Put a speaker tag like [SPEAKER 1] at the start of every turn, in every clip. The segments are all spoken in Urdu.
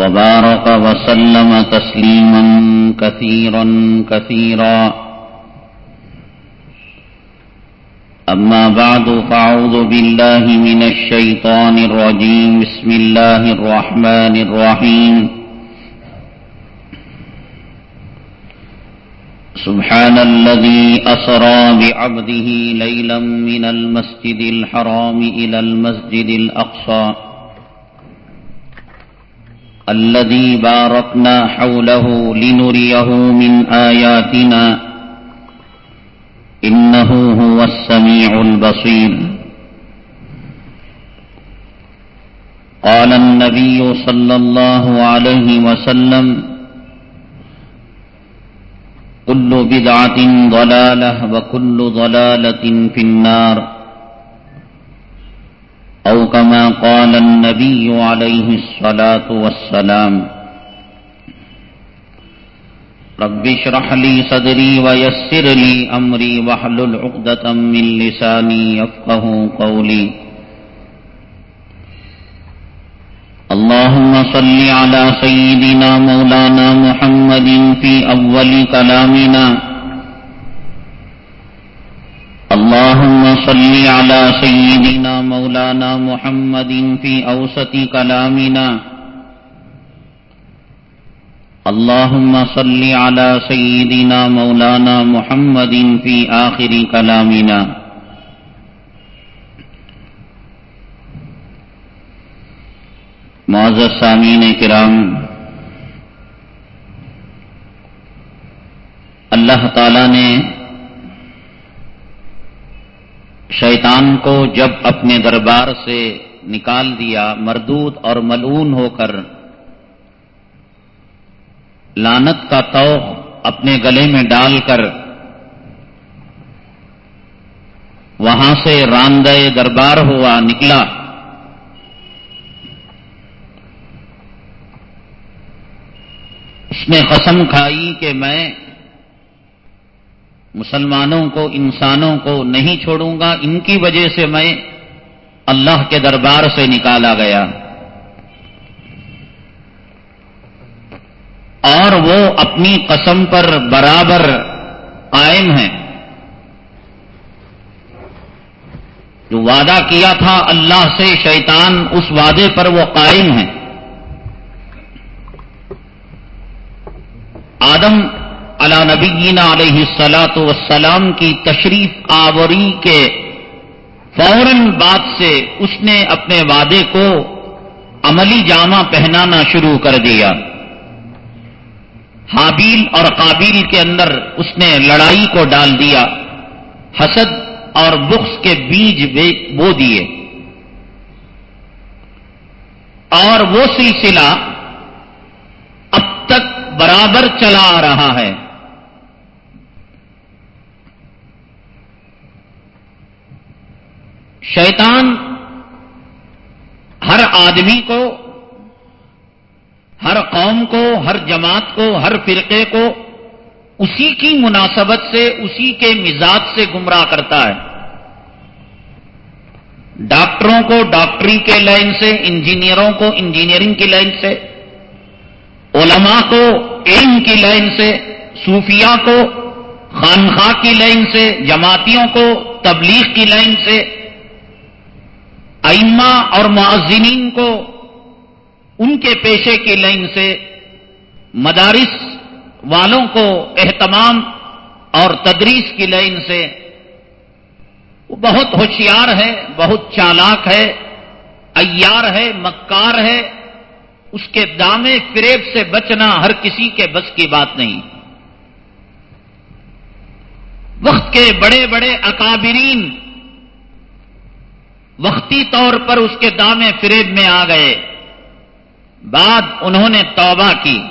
[SPEAKER 1] وبارك وسلم تسليما كثيرا كثيرا. أما بعد فأعوذ بالله من الشيطان الرجيم. بسم الله الرحمن الرحيم. سبحان الذي أسرى بعبده ليلا من المسجد الحرام إلى المسجد الأقصى. الذي باركنا حوله لنريه من آياتنا. إنه هو السميع البصير. قال النبي صلى الله عليه وسلم كل بدعة ضلالة وكل ضلالة في النار. أو كما قال النبي عليه الصلاة والسلام، رب اشرح لي صدري ويسر لي أمري واحلل عقدة من لساني يفقه قولي. اللهم صل على سيدنا مولانا محمد في أول كلامنا اللهم صل على سيدنا مولانا محمد في أوسط كلامنا. اللهم صل على سيدنا مولانا محمد في آخر كلامنا. معزز سامعین کرام، اللہ تعالی نے شیطان کو جب اپنے دربار سے نکال دیا، مردود اور ملعون ہو کر لانت کا توق اپنے گلے میں ڈال کر وہاں سے راندے دربار ہوا، نکلا۔ اس نے قسم کھائی کہ میں مسلمانوں کو، انسانوں کو نہیں چھوڑوں گا، ان کی وجہ سے میں اللہ کے دربار سے نکالا گیا۔ اور وہ اپنی قسم پر برابر قائم ہیں۔ جو وعدہ کیا تھا اللہ سے، شیطان اس وعدے پر وہ قائم ہیں۔ آدم علا نبینا علیہ السلاۃ وسلام کی تشریف آوری کے فوراً بعد سے اس نے اپنے وعدے کو عملی جامہ پہنانا شروع کر دیا۔ حابیل اور قابیل کے اندر اس نے لڑائی کو ڈال دیا۔ حسد اور بخس کے بیج بو دیے۔ اور وہ سلسلہ اب تک برابر چلا آ رہا ہے۔ شیطان ہر آدمی کو، ہر قوم کو، ہر جماعت کو، ہر فرقے کو اسی کی مناسبت سے، اسی کے مزاج سے گمراہ کرتا ہے۔ ڈاکٹروں کو ڈاکٹری کے لائن سے، انجینئروں کو انجینئرنگ کی لائن سے، علماء کو علم کی لائن سے صوفیہ کو خانخواہ کی لائن سے، جماعتیوں کو تبلیغ کی لائن سے ائمہ اور معذنین کو
[SPEAKER 2] ان کے پیشے کی لائن سے مدارس والوں کو اہتمام اور تدریس کی لائن سے وہ بہت ہوشیار ہے، بہت چالاک ہے ایار ہے، مکار ہے، اس کے دامے فریب سے بچنا ہر کسی کے بس کی بات نہیں۔ وقت کے بڑے بڑے اکابرین وقتی طور پر اس کے دامے فریب میں آ گئے۔ بعد انہوں نے توبہ کی۔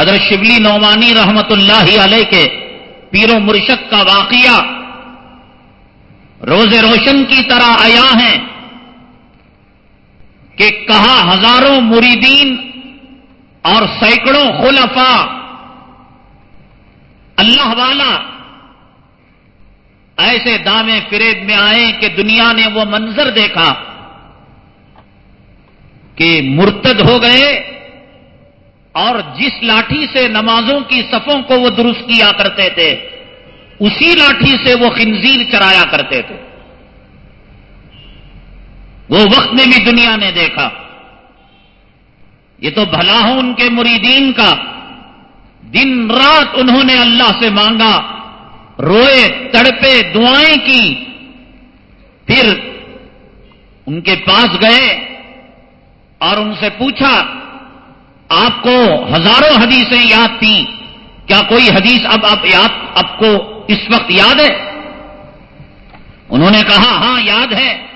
[SPEAKER 2] حضرت شبلی نعمانی رحمت اللہ علیہ کے پیر و مرشد کا واقعہ روز روشن کی طرح آیا ہیں کہ کہا ہزاروں مریدین اور سینکڑوں خلفا اللہ والا ایسے دامے فریب میں آئے کہ دنیا نے وہ منظر دیکھا کہ مرتد ہو گئے اور جس لاٹھی سے نمازوں کی صفوں کو وہ درست کیا کرتے تھے، اسی لاٹھی سے وہ خنزیر چرایا کرتے تھے۔ وہ وقت میں بھی دنیا نے دیکھا۔ یہ تو بھلا ہو ان کے مریدین کا۔ دن رات انہوں نے اللہ سے مانگا۔ روئے، تڑپے، دعائیں کی۔ پھر ان کے پاس گئے اور ان سے پوچھا، آپ کو ہزاروں حدیثیں یاد تھیں، کیا کوئی حدیث اب آپ یاد آپ کو اس وقت یاد ہے؟ انہوں نے کہا ہاں یاد ہے۔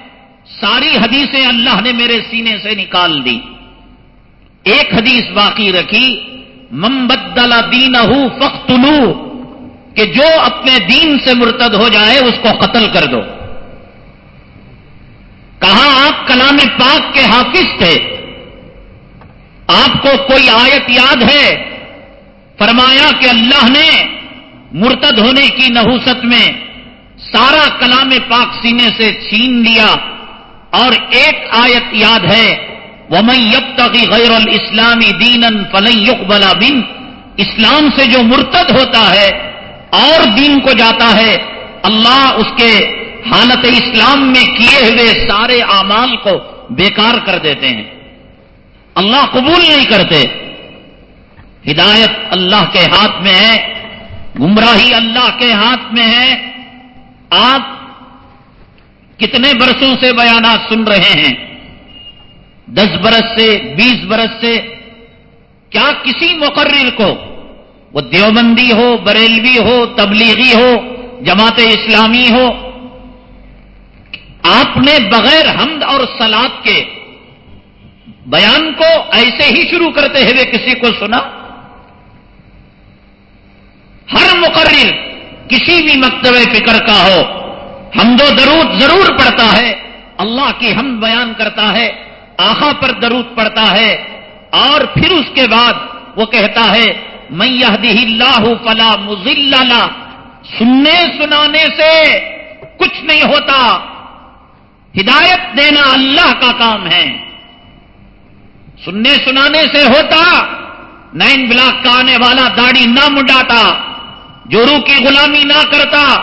[SPEAKER 2] ساری حدیثیں اللہ نے میرے سینے سے نکال دی۔ ایک حدیث باقی رکھی ممبدلا دین فخت کہ جو اپنے دین سے مرتد ہو جائے اس کو قتل کر دو۔ کہا آپ کلام پاک کے حافظ تھے؟ آپ کو کوئی آیت یاد ہے؟ فرمایا کہ اللہ نے مرتد ہونے کی نحوست میں سارا کلام پاک سینے سے چھین لیا۔ اور ایک آیت یاد ہے وہ میں یب غیر الاسلامی دین فلئی بلا بن اسلام سے جو مرتد ہوتا ہے اور دین کو جاتا ہے۔ اللہ اس کے حالت اسلام میں کیے ہوئے سارے اعمال کو بیکار کر دیتے ہیں۔ اللہ قبول نہیں کرتے۔ ہدایت اللہ کے ہاتھ میں ہے۔ گمراہی اللہ کے ہاتھ میں ہے۔ آپ کتنے برسوں سے بیانات سن رہے ہیں۔ دس برس سے، بیس برس سے۔ کیا کسی مقرر کو وہ دیوبندی ہو، بریلوی ہو، تبلیغی ہو، جماعت اسلامی ہو، آپ نے بغیر حمد اور سلاد کے بیان کو ایسے ہی شروع کرتے ہوئے کسی کو سنا؟ ہر مقرر کسی بھی مکتب فکر کا ہو، حمد و درود ضرور پڑتا ہے، اللہ کی حمد بیان کرتا ہے، آخا پر درود پڑتا ہے، اور پھر اس کے بعد وہ کہتا ہے میں یہ اللہ فلا مزل سننے سنانے سے کچھ نہیں ہوتا۔ ہدایت دینا اللہ کا کام ہے۔ سننے سنانے سے ہوتا، نائن بلاک کا آنے والا داڑھی نہ منڈاتا جورو کی غلامی نہ کرتا،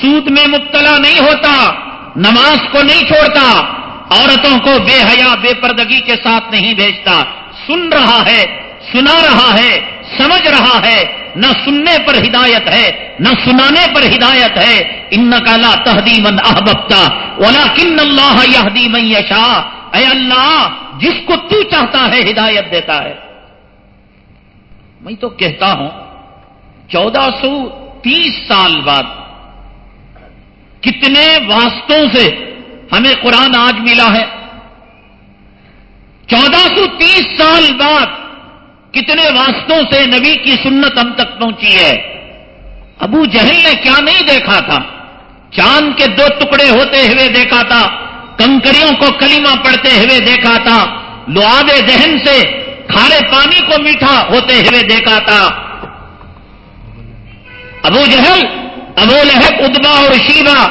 [SPEAKER 2] سود میں مبتلا نہیں ہوتا، نماز کو نہیں چھوڑتا، عورتوں کو بے حیا، بے پردگی کے ساتھ نہیں بھیجتا۔ سن رہا ہے، سنا رہا ہے سمجھ رہا ہے، نہ سننے پر ہدایت ہے، نہ سنانے پر ہدایت ہے۔ ان کالا تحدی من احبتا اولا کن اللہ یادی من یشا۔ اے اللہ، جس کو تو چاہتا ہے ہدایت دیتا ہے۔ میں تو کہتا ہوں، چودہ سو تیس سال بعد کتنے واسطوں سے ہمیں قرآن آج ملا ہے۔ چودہ سو تیس سال بعد کتنے واسطوں سے نبی کی سنت ہم تک پہنچی ہے۔ ابو جہل نے کیا نہیں دیکھا تھا؟ چاند کے دو ٹکڑے ہوتے ہوئے دیکھا تھا، کنکریوں کو کلیمہ پڑتے ہوئے دیکھا تھا لواب دہن سے کھارے پانی کو میٹھا ہوتے ہوئے دیکھا تھا۔ ابو جہل، ابو لہب، ادبا اور شیبا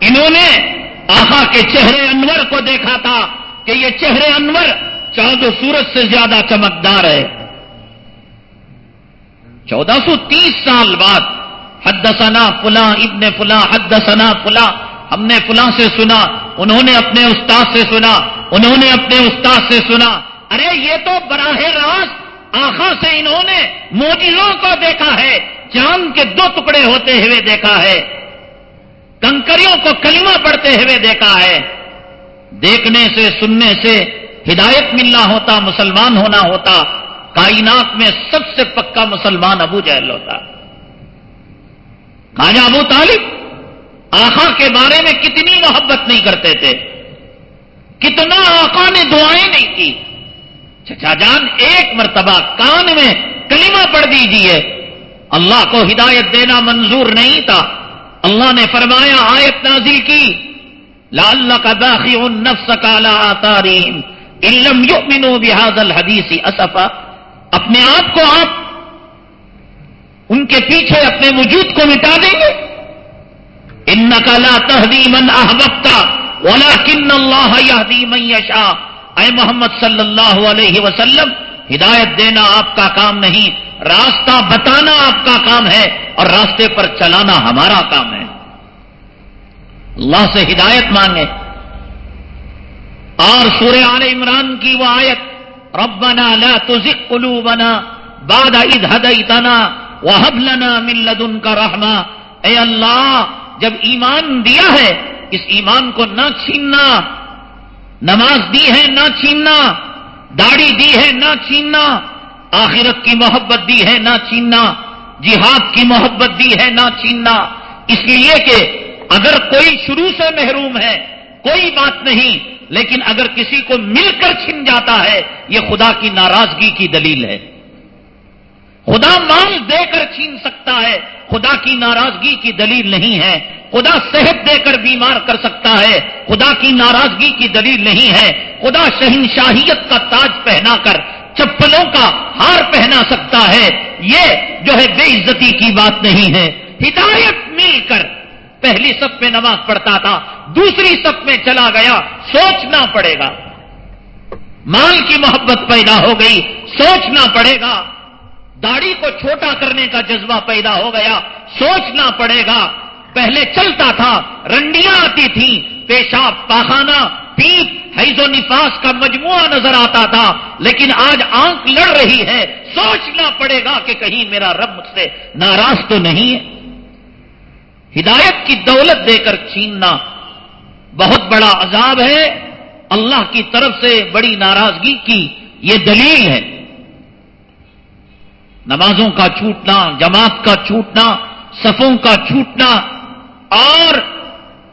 [SPEAKER 2] انہوں نے آخا کے چہرے انور کو دیکھا تھا کہ یہ چہرے انور چاند و سورج سے زیادہ چمکدار ہے۔ چودہ سو تیس سال بعد حد ثنا فلاں ابن فلاں حد ثنا فلاں۔ ہم نے فلاں سے سنا، انہوں نے اپنے استاد سے سنا، انہوں نے اپنے استاد سے سنا۔ ارے، یہ تو براہ راست آخا سے انہوں نے موجلوں کو دیکھا ہے چاند کے دو ٹکڑے ہوتے ہوئے دیکھا ہے، کنکریوں کو کلمہ پڑھتے ہوئے دیکھا ہے۔ دیکھنے سے، سننے سے ہدایت ملنا ہوتا، مسلمان ہونا ہوتا۔ کائنات میں سب سے پکا مسلمان ابو جہل ہوتا خواجہ ابو طالب آخا کے بارے میں کتنی محبت نہیں کرتے تھے۔ کتنا آقا نے دعائیں نہیں کی۔ چچا جان، ایک مرتبہ کان میں کلمہ پڑھ دیجیے اللہ کو ہدایت دینا منظور نہیں تھا۔ اللہ نے فرمایا، آیت نازل کی۔ لال کا داخی نفس کالا آتاریم علم یؤمنو بحاد الحدیثی اصفا اپنے آپ کو آپ ان کے پیچھے اپنے وجود کو مٹا دیں گے۔ ان نقلا تحدیمن احبتا ولا کن اللہ من یشا اے محمد صلی اللہ علیہ وسلم، ہدایت دینا آپ کا کام نہیں، راستہ بتانا آپ کا کام ہے اور راستے پر چلانا ہمارا کام ہے۔ اللہ سے ہدایت مانگے۔ اور سورہ آل عمران کی وہ آیت ربنا لا تزق قلوبنا بعد اذ هديتنا وهب لنا من لدنك رحمہ اے اللہ، جب ایمان دیا ہے، اس ایمان کو نہ چھیننا۔ نماز دی ہے، نہ چھیننا۔ داڑھی دی ہے، نہ چھیننا۔ آخرت کی محبت دی ہے، نہ چھیننا۔ جہاد کی محبت دی ہے، نہ چھیننا۔ اس لیے کہ اگر کوئی شروع سے محروم ہے، کوئی بات نہیں لیکن اگر کسی کو مل کر چھن جاتا ہے، یہ خدا کی ناراضگی کی دلیل ہے۔ خدا مال دے کر چھین سکتا ہے، خدا کی ناراضگی کی دلیل نہیں ہے۔ خدا صحت دے کر بیمار کر سکتا ہے، خدا کی ناراضگی کی دلیل نہیں ہے۔ خدا شہنشاہیت کا تاج پہنا کر، چپلوں کا ہار پہنا سکتا ہے۔ یہ جو ہے بے عزتی کی بات نہیں ہے۔ ہدایت مل کر پہلی سب میں نماز پڑھتا تھا، دوسری سب میں چلا گیا، سوچنا پڑے گا۔ مال کی محبت پیدا ہو گئی، سوچنا پڑے گا۔ داڑھی کو چھوٹا کرنے کا جذبہ پیدا ہو گیا، سوچنا پڑے گا۔ پہلے چلتا تھا، رنڈیاں آتی تھیں، پیشاب، پاخانہ، پیپ، حیض و نفاس کا مجموعہ نظر آتا تھا۔ لیکن آج آنکھ لڑ رہی ہے، سوچنا پڑے گا کہ کہیں میرا رب مجھ سے ناراض تو نہیں ہے۔ ہدایت کی دولت دے کر چھیننا بہت بڑا عذاب ہے۔ اللہ کی طرف سے بڑی ناراضگی کی یہ دلیل ہے۔ نمازوں کا چھوٹنا، جماعت کا چھوٹنا، صفوں کا چھوٹنا اور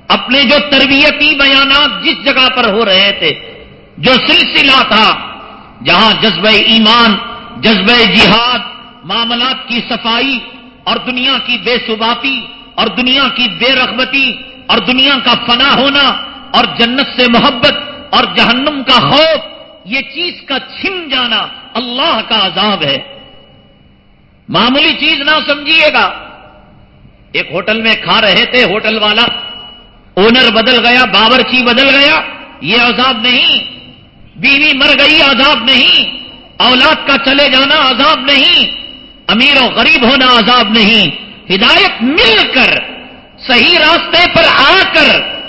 [SPEAKER 2] اپنے جو تربیتی بیانات جس جگہ پر ہو رہے تھے، جو سلسلہ تھا، جہاں جذبہ ایمان، جذبہ جہاد، معاملات کی صفائی اور دنیا کی بے ثباتی اور دنیا کی بے رغبتی اور دنیا کا فنا ہونا اور جنت سے محبت اور جہنم کا خوف، یہ چیز کا چھن جانا اللہ کا عذاب ہے۔ معمولی چیز نہ سمجھیے گا۔ ایک ہوٹل میں کھا رہے تھے ہوٹل والا، اونر بدل گیا، باورچی بدل گیا، یہ عذاب نہیں۔ بیوی مر گئی، عذاب نہیں۔ اولاد کا چلے جانا، عذاب نہیں۔ امیر و غریب ہونا، عذاب نہیں۔ ہدایت مل کر، صحیح راستے پر آ کر،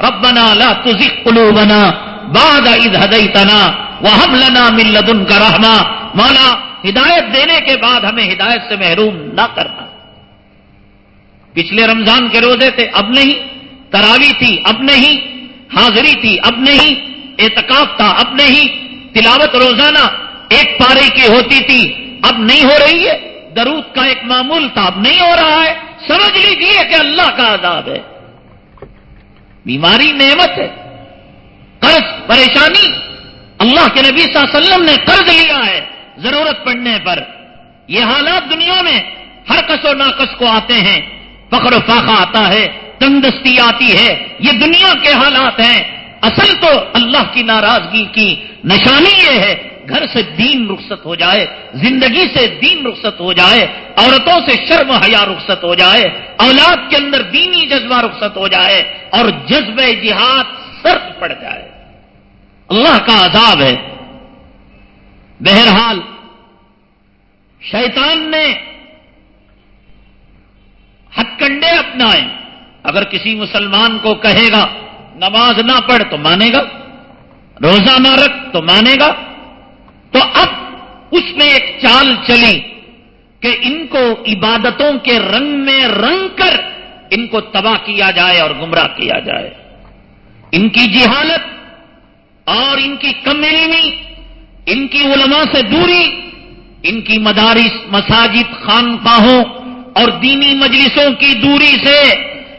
[SPEAKER 2] ربنا لا تزغ قلوبنا بعد اذ هديتنا وهب لنا من لدنك رحمه مولا ہدایت دینے کے بعد ہمیں ہدایت سے محروم نہ کرنا۔ پچھلے رمضان کے روزے تھے، اب نہیں۔ تراوی تھی، اب نہیں۔ حاضری تھی، اب نہیں۔ اعتکاف تھا، اب نہیں۔ تلاوت روزانہ ایک پارے کی ہوتی تھی، اب نہیں ہو رہی ہے۔ درود کا ایک معمول تھا اب نہیں ہو رہا ہے، سمجھ لیجیے کہ اللہ کا عذاب ہے۔ بیماری نعمت ہے، قرض، پریشانی۔ اللہ کے نبی صلی اللہ علیہ وسلم نے قرض لیا ہے ضرورت پڑنے پر۔ یہ حالات دنیا میں ہر کس و ناقص کو آتے ہیں، فخر و فاقہ آتا ہے تندستی آتی ہے۔ یہ دنیا کے حالات ہیں۔ اصل تو اللہ کی ناراضگی کی نشانی یہ ہے گھر سے دین رخصت ہو جائے، زندگی سے دین رخصت ہو جائے، عورتوں سے شرم حیا رخصت ہو جائے، اولاد کے اندر دینی جذبہ رخصت ہو جائے اور جذب جہاد سرد پڑ جائے۔ اللہ کا عذاب ہے۔ بہرحال، شیطان نے ہتھ کنڈے اپنائے۔ اگر کسی مسلمان کو کہے گا، نماز نہ پڑھ تو مانے گا، روزہ نہ رکھ تو مانے گا تو اب اس میں ایک چال چلی کہ ان کو عبادتوں کے رنگ میں رنگ کر ان کو تباہ کیا جائے اور گمراہ کیا جائے۔ ان کی جہالت اور ان کی کم علمی، ان کی علماء سے دوری، ان کی مدارس، مساجد، خانقاہوں اور دینی مجلسوں کی دوری سے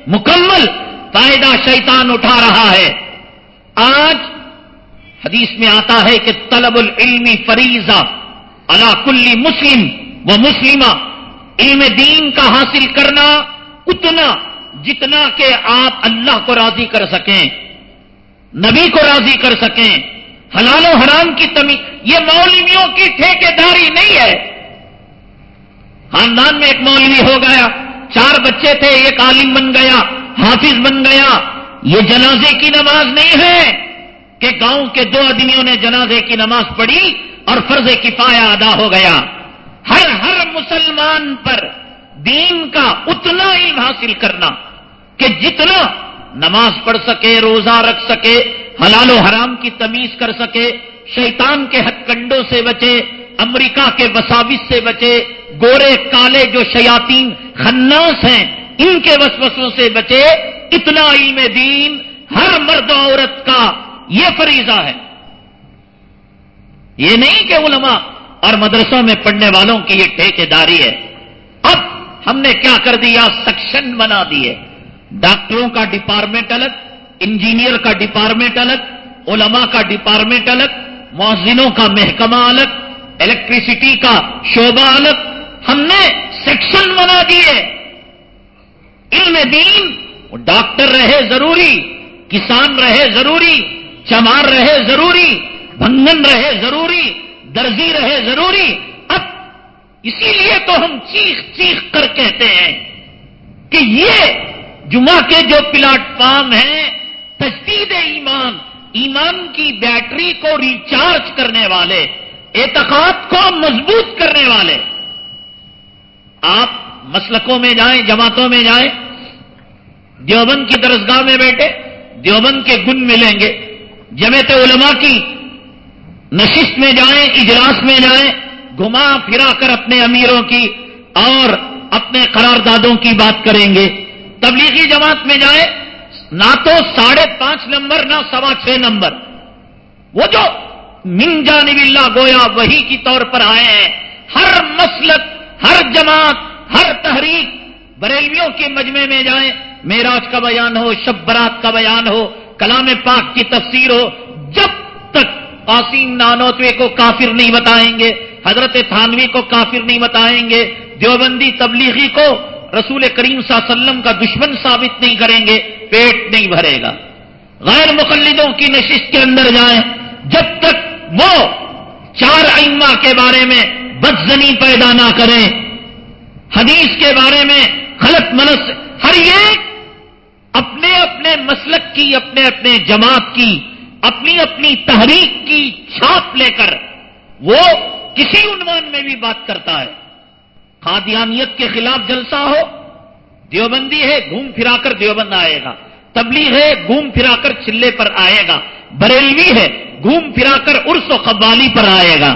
[SPEAKER 2] مکمل فائدہ شیطان اٹھا رہا ہے۔ آج حدیث میں آتا ہے کہ طلب العلمی فریضہ اللہ کلی مسلم و مسلمہ، علم دین کا حاصل کرنا اتنا جتنا کہ آپ اللہ کو راضی کر سکیں، نبی کو راضی کر سکیں۔ حلال و حرام کی تمی، یہ مولویوں کی ٹھیکے داری نہیں ہے۔ خاندان میں ایک مولوی ہو گیا، چار بچے تھے، ایک عالم بن گیا، حافظ بن گیا۔ یہ جنازے کی نماز نہیں ہے۔ کہ گاؤں کے دو آدمیوں نے جنازے کی نماز پڑھی اور فرض کفایا ادا ہو گیا۔ ہر ہر مسلمان پر دین کا اتنا علم حاصل کرنا کہ جتنا نماز پڑھ سکے، روزہ رکھ سکے، حلال و حرام کی تمیز کر سکے، شیطان کے ہتھ کنڈوں سے بچے، امریکہ کے وساوس سے بچے، گورے کالے جو شیاتین خناس ہیں، ان کے وسوسوں سے بچے، اتنا علم دین ہر مرد و عورت کا یہ فریضہ ہے۔ یہ نہیں کہ علماء اور مدرسوں میں پڑھنے والوں کی یہ ٹھیکے داری ہے۔ اب ہم نے کیا کر دیا؟ سیکشن بنا دیے۔ ڈاکٹروں کا ڈپارٹمنٹ الگ، انجینئر کا ڈپارٹمنٹ الگ، علماء کا ڈپارٹمنٹ الگ، مؤذنوں کا محکمہ الگ، الیکٹریسٹی کا شعبہ الگ۔ ہم نے سیکشن بنا دیے۔ علم دین، ڈاکٹر رہے ضروری، کسان رہے ضروری چمار رہے ضروری بندن رہے ضروری، درزی رہے ضروری، اب اسی لیے تو ہم چیخ چیخ کر کہتے ہیں کہ یہ جمعہ کے جو پلاٹ فارم ہیں، تجدید ایمان ایمان کی بیٹری کو ریچارج کرنے والے، اعتقاد کو مضبوط کرنے والے۔ آپ مسلکوں میں جائیں، جماعتوں میں جائیں، دیوبند کی درسگاہ میں بیٹھے، دیوبند کے گن ملیں گے۔ جمعیت علماء کی نشست میں جائیں، اجلاس میں جائیں، گھما پھرا کر اپنے امیروں کی اور اپنے قراردادوں کی بات کریں گے۔ تبلیغی جماعت میں جائیں، نہ تو ساڑھے پانچ نمبر، نہ سوا چھ نمبر۔ وہ جو من جانب اللہ گویا وہی کی طور پر آئے ہیں۔ ہر مسلک، ہر جماعت، ہر تحریک بریلویوں کے مجمع میں جائیں۔ میراج کا بیان ہو، شب برات کا بیان ہو کلام پاک کی تفسیر ہو، جب تک قاسم نانوتوے کو کافر نہیں بتائیں گے، حضرت تھانوی کو کافر نہیں بتائیں گے، دیوبندی تبلیغی کو رسول کریم صلی اللہ علیہ وسلم کا دشمن ثابت نہیں کریں گے، پیٹ نہیں بھرے گا۔ غیر مقلدوں کی نشست کے اندر جائیں، جب تک وہ چار ائمہ کے بارے میں بدزنی پیدا نہ کریں۔ حدیث کے بارے میں غلط منس ہر ایک اپنے اپنے مسلک کی، اپنے اپنے جماعت کی، اپنی اپنی تحریک کی چھاپ لے کر وہ کسی عنوان میں بھی بات کرتا ہے۔ قادیانیت کے خلاف جلسہ ہو، دیوبندی ہے، گھوم پھرا کر دیوبند آئے گا۔ تبلیغ ہے، گھوم پھرا کر چلے پر آئے گا۔ بریلوی ہے، گھوم پھرا کر ارس و قوالی پر آئے گا۔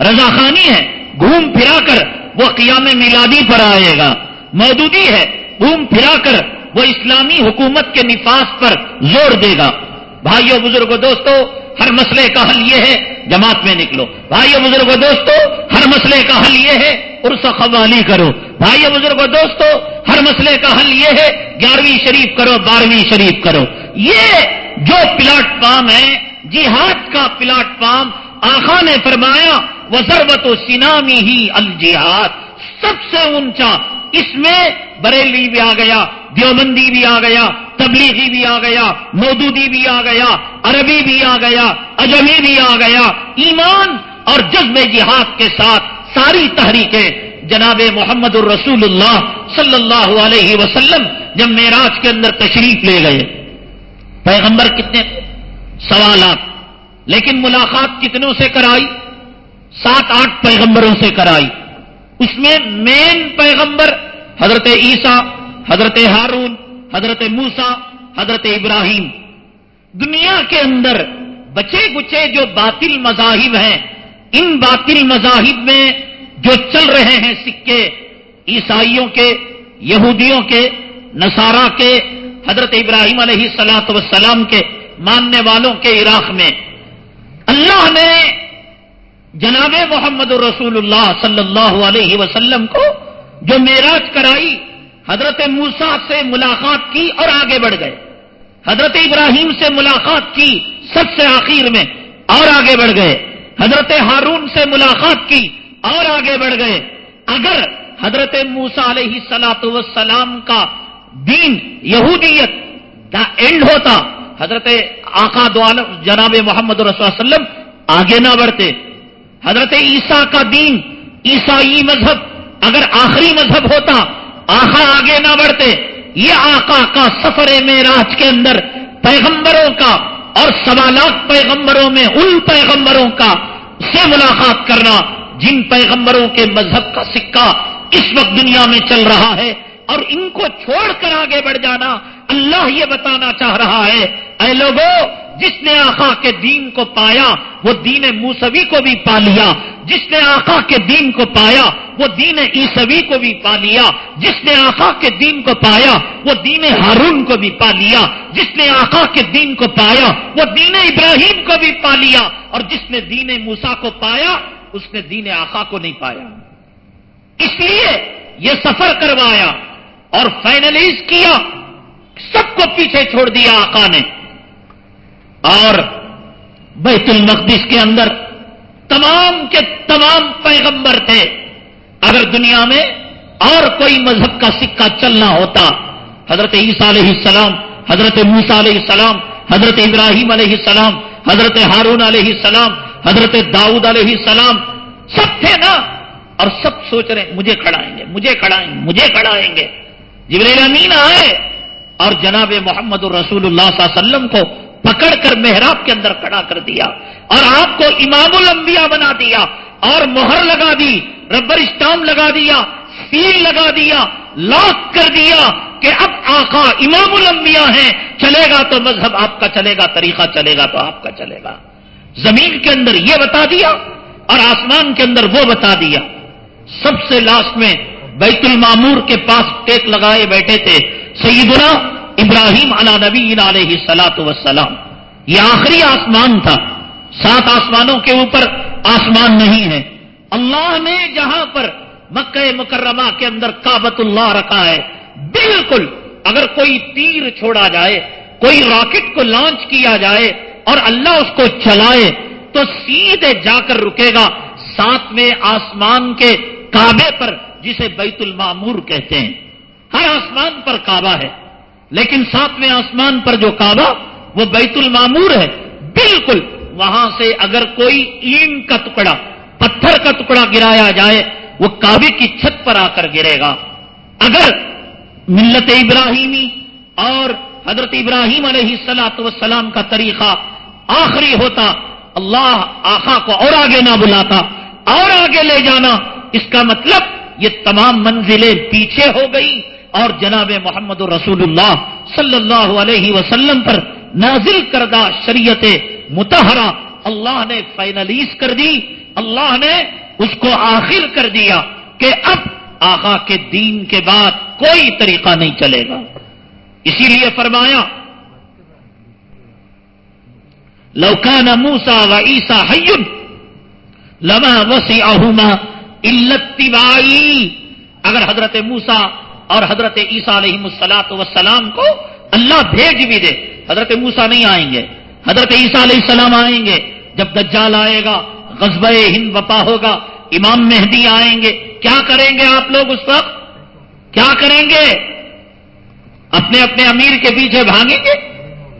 [SPEAKER 2] رضا خانی ہے، گھوم پھرا کر وہ قیام میلادی پر آئے گا۔ مودودی ہے، گھوم پھرا کر وہ اسلامی حکومت کے نفاذ پر زور دے گا۔ بھائیوں بزرگوں دوستو، ہر مسئلے کا حل یہ ہے، جماعت میں نکلو۔ بھائیوں بزرگوں دوستو، ہر مسئلے کا حل یہ ہے ارس قوالی کرو۔ بھائیوں بزرگوں دوستو، ہر مسئلے کا حل یہ ہے، گیارہویں شریف کرو، بارہویں شریف کرو۔ یہ جو پلاٹ فارم ہے، جہاد کا پلاٹ فارم آخا نے فرمایا وہ ضربت و سینامی ہی الجہاد سب سے اونچا اس میں بریلی بھی آ گیا، دیوبندی بھی آ گیا، تبلیغی بھی آ گیا، مودودی بھی آ گیا، عربی بھی آ گیا، اجمی بھی آ گیا۔ ایمان اور جذب جہاد کے ساتھ ساری تحریکیں جناب محمد الرسول اللہ صلی اللہ علیہ وسلم جب معراج کے اندر تشریف لے گئے۔ پیغمبر کتنے سوالات، لیکن ملاقات کتنوں سے کرائی؟ سات آٹھ پیغمبروں سے کرائی۔ اس میں مین پیغمبر حضرت عیسیٰ، حضرت ہارون، حضرت موسا حضرت ابراہیم۔ دنیا کے اندر بچے گچے جو باطل مذاہب ہیں، ان باطل مذاہب میں جو چل رہے ہیں سکے، عیسائیوں کے، یہودیوں کے، نصارہ کے، حضرت ابراہیم علیہ سلاۃ وسلام کے، ماننے والوں کے عراق میں۔ اللہ نے جناب محمد رسول اللہ صلی اللہ علیہ وسلم کو جو میراج کرائی، حضرت موسا سے ملاقات کی اور آگے بڑھ گئے۔ حضرت ابراہیم سے ملاقات کی سب سے آخر میں اور آگے بڑھ گئے۔ حضرت ہارون سے ملاقات کی اور آگے بڑھ گئے۔ اگر حضرت موسا علیہ سلاۃ وسلام کا دین یہودیت کا اینڈ ہوتا، حضرت آقا جناب محمد رسول وسلم آگے نہ بڑھتے۔ حضرت عیسیٰ کا دین، عیسائی مذہب، اگر آخری مذہب ہوتا، آخا آگے نہ بڑھتے، یہ آقا کا سفر معراج کے اندر پیغمبروں کا اور سوالات پیغمبروں میں، ان پیغمبروں کا سے ملاقات کرنا، جن پیغمبروں کے مذہب کا سکہ اس وقت دنیا میں چل رہا ہے اور ان کو چھوڑ کر آگے بڑھ جانا، اللہ یہ بتانا چاہ رہا ہے اے لوگوں جس نے آقا کے دین کو پایا، وہ دین موسوی کو بھی پا لیا۔ جس نے آقا کے دین کو پایا، وہ دین عیسوی کو بھی پا لیا۔ جس نے آقا کے دین کو پایا، وہ دین ہارون کو بھی پا لیا۔ جس نے آقا کے دین کو پایا، وہ دین ابراہیم کو بھی پا لیا۔ اور جس نے دین موسا کو پایا، اس نے دین آقا کو نہیں پایا۔ اس لیے یہ سفر کروایا اور فائنلائز کیا۔ سب کو پیچھے چھوڑ دیا آقا نے۔ اور بیت المقدس کے اندر تمام کے تمام پیغمبر تھے۔ اگر دنیا میں اور کوئی مذہب کا سکہ چلنا ہوتا، حضرت عیسیٰ علیہ السلام، حضرت موسا علیہ السلام، حضرت ابراہیم علیہ السلام، حضرت ہارون علیہ السلام، حضرت داؤد علیہ السلام، سب تھے نا؟ اور سب سوچ رہے ہیں مجھے کھڑائیں گے، مجھے کھڑائیں گے، مجھے کھڑائیں گے۔ جبریل امین آئے اور جناب محمد الرسول اللہ صلی اللہ علیہ وسلم کو پکڑ کر محراب کے اندر کھڑا کر دیا اور آپ کو امام الانبیاء بنا دیا اور مہر لگا دی، ربر اسٹام لگا دیا، سیل لگا دیا لاک کر دیا کہ اب آقا امام الانبیاء ہیں، چلے گا تو مذہب آپ کا چلے گا، طریقہ چلے گا تو آپ کا چلے گا۔ زمین کے اندر یہ بتا دیا اور آسمان کے اندر وہ بتا دیا۔ سب سے لاسٹ میں بیت المامور کے پاس ٹیک لگائے بیٹھے تھے۔ سیدنا ابراہیم علا نبی علیہ سلاۃ وسلام یہ آخری آسمان تھا. سات آسمانوں کے اوپر آسمان نہیں ہے. اللہ نے جہاں پر مکہ مکرمہ کے اندر کابت اللہ رکھا ہے، بالکل اگر کوئی تیر چھوڑا جائے، کوئی راکٹ کو لانچ کیا جائے اور اللہ اس کو چلائے، تو سیدھے جا کر رکے گا ساتویں آسمان کے کعبے پر، جسے بیت المامور کہتے ہیں۔ ہر آسمان پر کعبہ ہے۔ لیکن ساتویں آسمان پر جو کعبہ، وہ بیت المامور ہے۔ بالکل وہاں سے اگر کوئی اینٹ کا ٹکڑا، پتھر کا ٹکڑا گرایا جائے، وہ کعبے کی چھت پر آ کر گرے گا۔ اگر ملت ابراہیمی اور حضرت ابراہیم علیہ السلاط وسلام کا طریقہ آخری ہوتا، اللہ آخا کو اور آگے نہ بلاتا، اور آگے لے جانا، اس کا مطلب یہ تمام منزلیں پیچھے ہو گئی۔ اور جناب محمد رسول اللہ صلی اللہ علیہ وسلم پر نازل کردہ شریعت متحرہ اللہ نے فائنلیز کر دی، اللہ نے اس کو آخر کر دیا کہ اب آقا کے دین کے بعد کوئی طریقہ نہیں چلے گا۔ اسی لیے فرمایا لوکان موسا و عیسا حیون لما وسی اہما التبائی اگر حضرت موسا اور حضرت عیسیٰ علیہ السلاط وسلام کو اللہ بھیج بھی دے۔ حضرت موسا نہیں آئیں گے۔ حضرت عیسیٰ علیہ السلام آئیں گے۔ جب دجال آئے گا غزب ہند بپا ہوگا، امام مہدی آئیں گے۔ کیا کریں گے آپ لوگ اس وقت؟ کیا کریں گے؟ اپنے اپنے امیر کے پیچھے بھاگیں گے؟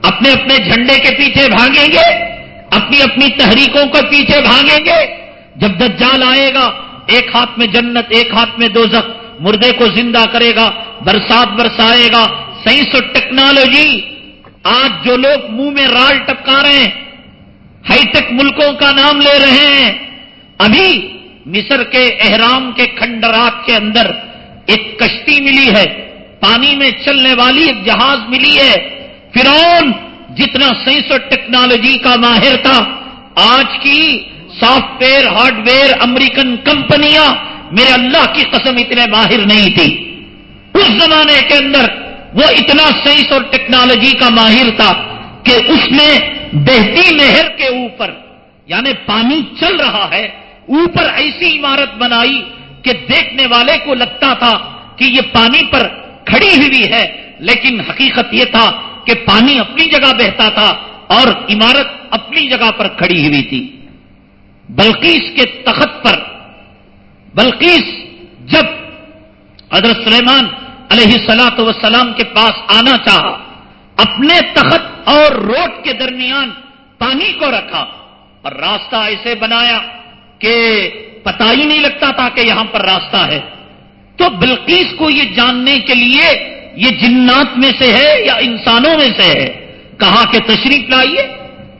[SPEAKER 2] اپنے اپنے جھنڈے کے پیچھے بھاگیں گے؟ اپنی اپنی تحریکوں کے پیچھے بھاگیں گے؟ جب دجال آئے گا، ایک ہاتھ میں جنت، ایک ہاتھ میں دو مردے کو زندہ کرے گا، برسات برسائے گا۔ سائنس اور ٹیکنالوجی آج جو لوگ منہ میں رال ٹپکا رہے ہیں، ہائی ٹیک ملکوں کا نام لے رہے ہیں۔ ابھی مصر کے احرام کے کھنڈرات کے اندر ایک کشتی ملی ہے۔ پانی میں چلنے والی ایک جہاز ملی ہے۔ فرون جتنا سائنس اور ٹیکنالوجی کا ماہر تھا، آج کی software, hardware, American کمپنیاں میرے اللہ کی قسم اتنے ماہر نہیں تھی۔ اس زمانے کے اندر وہ اتنا سائنس اور ٹیکنالوجی کا ماہر تھا کہ اس نے بہتی نہر کے اوپر یعنی پانی چل رہا ہے، اوپر ایسی عمارت بنائی کہ دیکھنے والے کو لگتا تھا کہ یہ پانی پر کھڑی ہوئی ہے۔ لیکن حقیقت یہ تھا کہ پانی اپنی جگہ بہتا تھا اور عمارت اپنی جگہ پر کھڑی ہوئی تھی۔ بلقیس کے تخت پر بلقیس جب حضرت سلیمان علیہ سلاۃ وسلام کے پاس آنا چاہا، اپنے تخت اور روڈ کے درمیان پانی کو رکھا اور راستہ ایسے بنایا کہ پتا ہی نہیں لگتا تھا کہ یہاں پر راستہ ہے۔ تو بلقیس کو یہ جاننے کے لیے یہ جنات میں سے ہے یا انسانوں میں سے ہے؟ کہا کہ تشریف لائیے،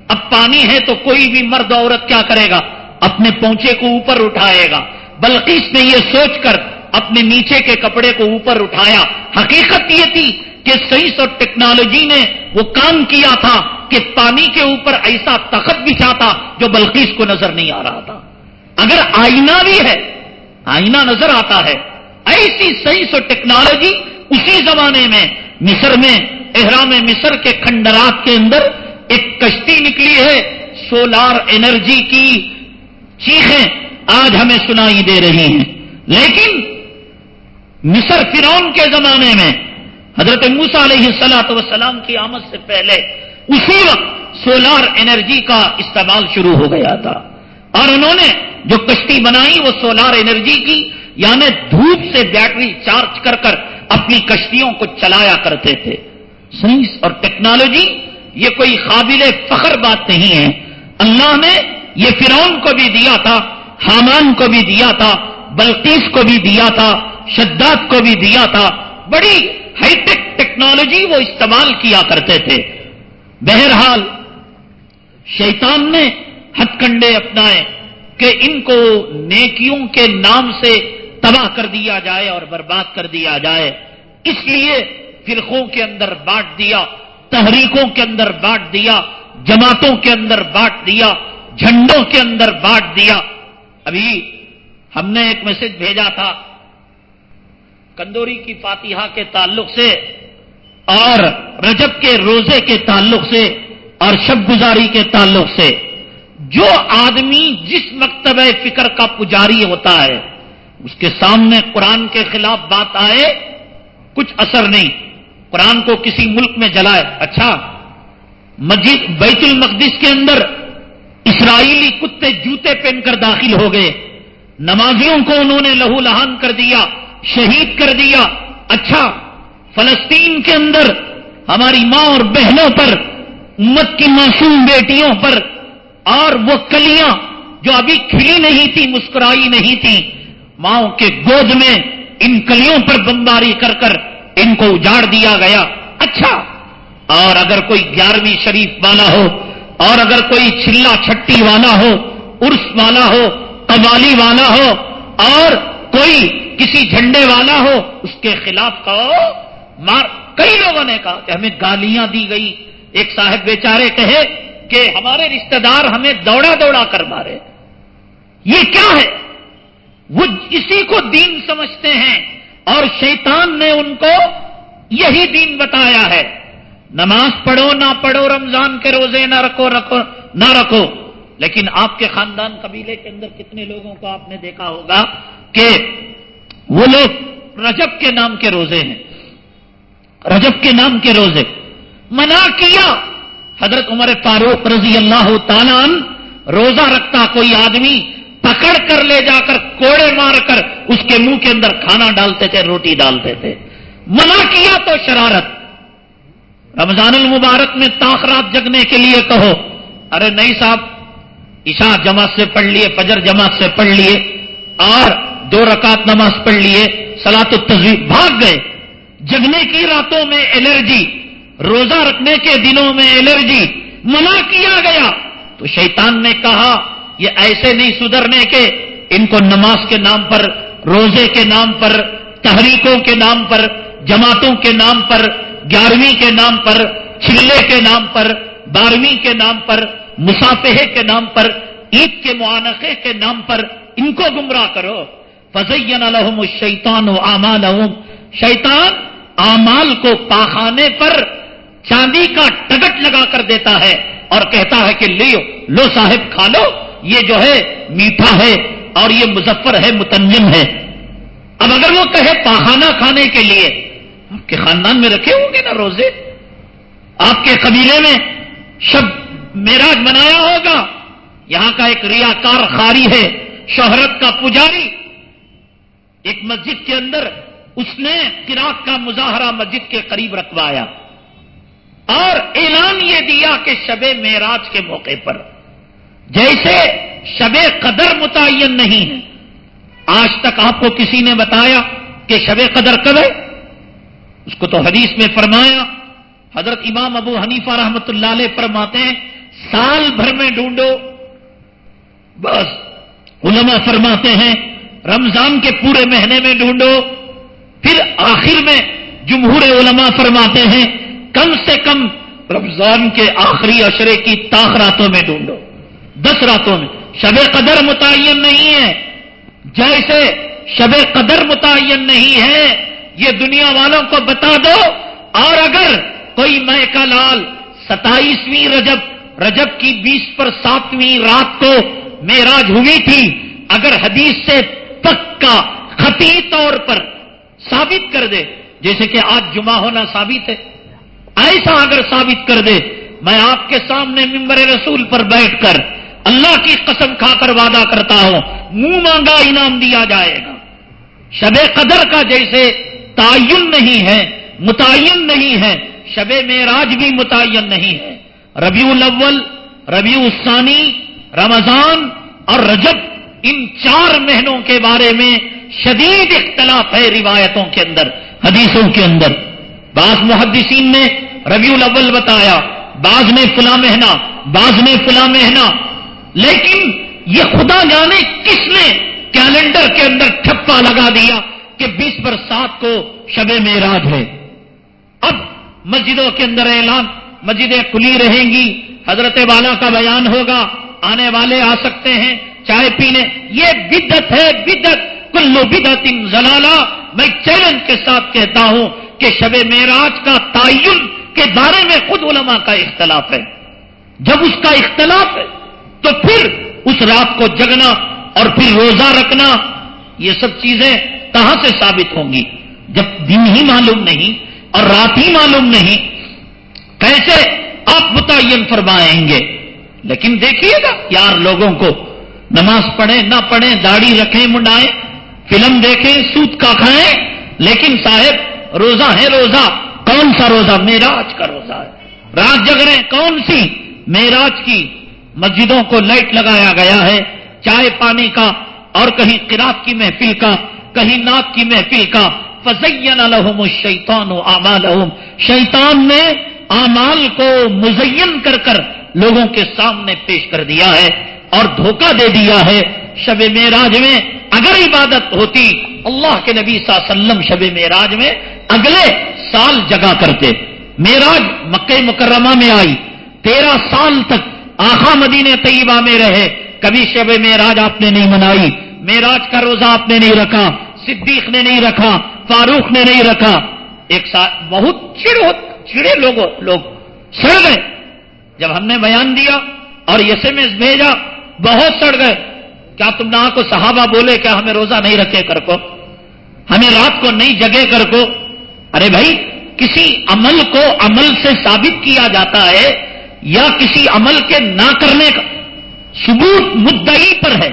[SPEAKER 2] اب پانی ہے تو کوئی بھی مرد عورت کیا کرے گا؟ اپنے پونچے کو اوپر اٹھائے گا۔ بلقیس نے یہ سوچ کر اپنے نیچے کے کپڑے کو اوپر اٹھایا۔ حقیقت یہ تھی کہ سائنس اور ٹیکنالوجی نے وہ کام کیا تھا کہ پانی کے اوپر ایسا تخت بچھا تھا جو بلقیس کو نظر نہیں آ رہا تھا۔ اگر آئینہ بھی ہے، آئینہ نظر آتا ہے۔ ایسی سائنس اور ٹیکنالوجی اسی زمانے میں، مصر میں، احرام مصر کے کھنڈرات کے اندر ایک کشتی نکلی ہے، سولار انرجی کی چیخیں۔ آج ہمیں سنائی دے رہی ہیں۔ لیکن مصر فرون کے زمانے میں حضرت موسا علیہ سلاۃ وسلام کی آمد سے پہلے اسی وقت سولار انرجی کا استعمال شروع ہو گیا تھا۔ اور انہوں نے جو کشتی بنائی وہ سولار انرجی کی یعنی دھوپ سے بیٹری چارج کر کر اپنی کشتیوں کو چلایا کرتے تھے۔ سائنس اور ٹیکنالوجی یہ کوئی قابل فخر بات نہیں ہے۔ اللہ نے یہ فرون کو بھی دیا تھا حامان کو بھی دیا تھا، بلقیس کو بھی دیا تھا، شداد کو بھی دیا تھا۔ بڑی ہائی ٹیک ٹیکنالوجی وہ استعمال کیا کرتے تھے۔ بہرحال، شیطان نے ہتھ کنڈے اپنائے کہ ان کو نیکیوں کے نام سے تباہ کر دیا جائے اور برباد کر دیا جائے۔ اس لیے فرقوں کے اندر بانٹ دیا، تحریکوں کے اندر بانٹ دیا، جماعتوں کے اندر بانٹ دیا، جھنڈوں کے اندر بانٹ دیا۔ ابھی ہم نے ایک میسج بھیجا تھا کندوری کی فاتحہ کے تعلق سے اور رجب کے روزے کے تعلق سے اور شب گزاری کے تعلق سے۔ جو آدمی جس مکتب فکر کا پجاری ہوتا ہے، اس کے سامنے قرآن کے خلاف بات آئے، کچھ اثر نہیں۔ قرآن کو کسی ملک میں جلائے۔ اچھا مسجد بیت المقدس کے اندر اسرائیلی کتے جوتے پہن کر داخل ہو گئے۔ نمازیوں کو انہوں نے لہو لہان کر دیا، شہید کر دیا۔ اچھا فلسطین کے اندر ہماری ماں اور بہنوں پر، امت کی معصوم بیٹیوں پر اور وہ کلیاں جو ابھی کھلی نہیں تھی مسکرائی نہیں تھی ماؤں کے گود میں ان کلیوں پر بمباری کر کر ان کو اجاڑ دیا گیا۔ اچھا اور اگر کوئی گیارہویں شریف والا ہو اور اگر کوئی چلا چھٹی والا ہو، عرس والا ہو، قوالی والا ہو، اور کوئی کسی جھنڈے والا ہو، اس کے خلاف کہو، مار، کئی لوگوں نے کہا کہ ہمیں گالیاں دی گئی۔ ایک صاحب بیچارے کہے کہ ہمارے رشتہ دار ہمیں دوڑا دوڑا کر مارے۔ یہ کیا ہے؟ وہ اسی کو دین سمجھتے ہیں اور شیطان نے ان کو یہی دین بتایا ہے۔ نماز پڑھو، نہ پڑھو، رمضان کے روزے نہ رکھو رکھو، نہ رکھو۔ لیکن آپ کے خاندان قبیلے کے اندر کتنے لوگوں کو آپ نے دیکھا ہوگا کہ وہ لوگ رجب کے نام کے روزے ہیں۔ رجب کے نام کے روزے۔ منع کیا۔ حضرت عمر فاروق رضی اللہ تعالیٰ روزہ رکھتا کوئی آدمی پکڑ کر لے جا کر کوڑے مار کر اس کے منہ کے اندر کھانا ڈالتے تھے، روٹی ڈالتے تھے۔ منع کیا تو شرارت۔ رمضان المبارک میں تاخرات جگنے کے لیے کہو۔ ارے نہیں صاحب، عشاء جماعت سے پڑھ لیے، فجر جماعت سے پڑھ لیے، اور دو رکعت نماز پڑھ لیے سلاط التزویر بھاگ گئے۔ جگنے کی راتوں میں الرجی روزہ رکھنے کے دنوں میں الرجی منع کیا گیا۔ تو شیطان نے کہا، یہ ایسے نہیں سدھرنے کے، ان کو نماز کے نام پر، روزے کے نام پر، تحریکوں کے نام پر، جماعتوں کے نام پر گیارہویں کے نام پر، چھلے کے نام پر، بارہویں کے نام پر مسافے کے نام پر، عید کے معانقے کے نام پر ان کو گمراہ کرو۔ فضین الحم شیطان و امان شیطان امال کو پاخانے پر چاندی کا ٹگٹ لگا کر دیتا ہے اور کہتا ہے کہ لیو، لو صاحب، کھا لو۔ یہ جو ہے میٹھا ہے اور یہ مظفر ہے متنجم ہے۔ اب اگر وہ کہے پاخانہ کھانے کے لیے آپ کے خاندان میں رکھے ہوں گے نا روزے؟ آپ کے قبیلے میں شب میراج منایا ہوگا۔ یہاں کا ایک ریاکار خاری ہے، شہرت کا پجاری۔ ایک مسجد کے اندر اس نے کراک کا مظاہرہ مسجد کے قریب رکھوایا۔ اور اعلان یہ دیا کہ شب معراج کے موقع پر۔ جیسے شب قدر متعین نہیں ہے۔ آج تک آپ کو کسی نے بتایا کہ شب قدر کب ہے؟ اس کو تو حدیث میں فرمایا، حضرت امام ابو حنیفہ رحمت اللہ علیہ فرماتے ہیں، سال بھر میں ڈھونڈو۔ بس، علماء فرماتے ہیں، رمضان کے پورے مہینے میں ڈھونڈو۔ پھر آخر میں جمہور علماء فرماتے ہیں، کم سے کم رمضان کے آخری اشرے کی تاخ راتوں میں ڈھونڈو۔ دس راتوں میں۔ شب قدر متعین نہیں ہے۔ جیسے شب قدر متعین نہیں ہے یہ دنیا والوں کو بتا دو اور اگر کوئی میں کا لال ستائیسویں رجب رجب کی بیس پر ساتویں رات کو میراج ہوئی تھی، اگر حدیث سے پکا خطی طور پر ثابت کر دے، جیسے کہ آج جمعہ ہونا ثابت ہے، ایسا اگر ثابت کر دے، میں آپ کے سامنے ممبر رسول پر بیٹھ کر اللہ کی قسم کھا کر وعدہ کرتا ہوں، منہ مانگا انعام دیا جائے گا۔ شب قدر کا جیسے تعین نہیں ہے، متعین نہیں ہے، شب معراج بھی متعین نہیں ہے۔ ربیع الاول، ربیع الثانی، رمضان اور رجب، ان چار مہینوں کے بارے میں شدید اختلاف ہے روایتوں کے اندر، حدیثوں کے اندر۔ بعض محدثین نے ربیع الاول بتایا، بعض نے فلاں مہینہ، بعض نے فلاں مہینہ۔ لیکن یہ خدا جانے کس نے کیلنڈر کے اندر ٹھپا لگا دیا کہ بیس پر سات کو شب معراج ہے۔ اب مسجدوں کے اندر اعلان، مسجدیں کھلی رہیں گی، حضرت والا کا بیان ہوگا، آنے والے آ سکتے ہیں، چائے پینے۔ یہ بدت ہے بدت کلو بدت ان زلالہ میں چیلنج کے ساتھ کہتا ہوں کہ شب معراج کا تعین کے بارے میں خود علماء کا اختلاف ہے۔ جب اس کا اختلاف ہے، تو پھر اس رات کو جگنا اور پھر روزہ رکھنا، یہ سب چیزیں کہاں سے ثابت ہوں گی؟ جب دن ہی معلوم نہیں اور رات ہی معلوم نہیں، کیسے آپ متعین فرمائیں گے؟ لیکن دیکھیے گا یار لوگوں کو، نماز پڑھیں نہ پڑھیں، داڑھی رکھیں، منڈائیں، فلم دیکھیں، سوت کا کھائیں، لیکن صاحب، روزہ ہے روزہ، کون سا روزہ؟ میراج کا روزہ ہے۔ رات جگ رہے کون سی؟ میراج کی مسجدوں کو لائٹ لگایا گیا ہے، چائے پانی کا اور کہیں قراب کی محفل کا کہیں ناک کی محفل کا فزین الحم الشیطان و امال شیطان نے امال کو مزین کر کر لوگوں کے سامنے پیش کر دیا ہے اور دھوکہ دے دیا ہے۔ شب معراج میں اگر عبادت ہوتی، اللہ کے نبی صلی اللہ علیہ وسلم شب معراج میں اگلے سال جگہ کرتے۔ معراج مکہ مکرمہ میں آئی، تیرہ سال تک آخا مدینہ طیبہ میں رہے۔ کبھی شب معراج آپ نے نہیں منائی، معراج کا روزہ آپ نے نہیں رکھا۔ صدیق نے نہیں رکھا، فاروق نے نہیں رکھا۔ ایک ساتھ بہت چڑ چڑے لوگ لوگ سڑ گئے۔ جب ہم نے بیان دیا اور ایس ایم ایس بھیجا، بہت سڑ گئے۔ کیا تم نہ کو صحابہ بولے، کیا ہمیں روزہ نہیں رکھے کر کو ہمیں رات کو نہیں جگے کر کو ارے بھائی، کسی عمل کو عمل سے ثابت کیا جاتا ہے یا کسی عمل کے نہ کرنے کا؟ ثبوت مدعی پر ہے۔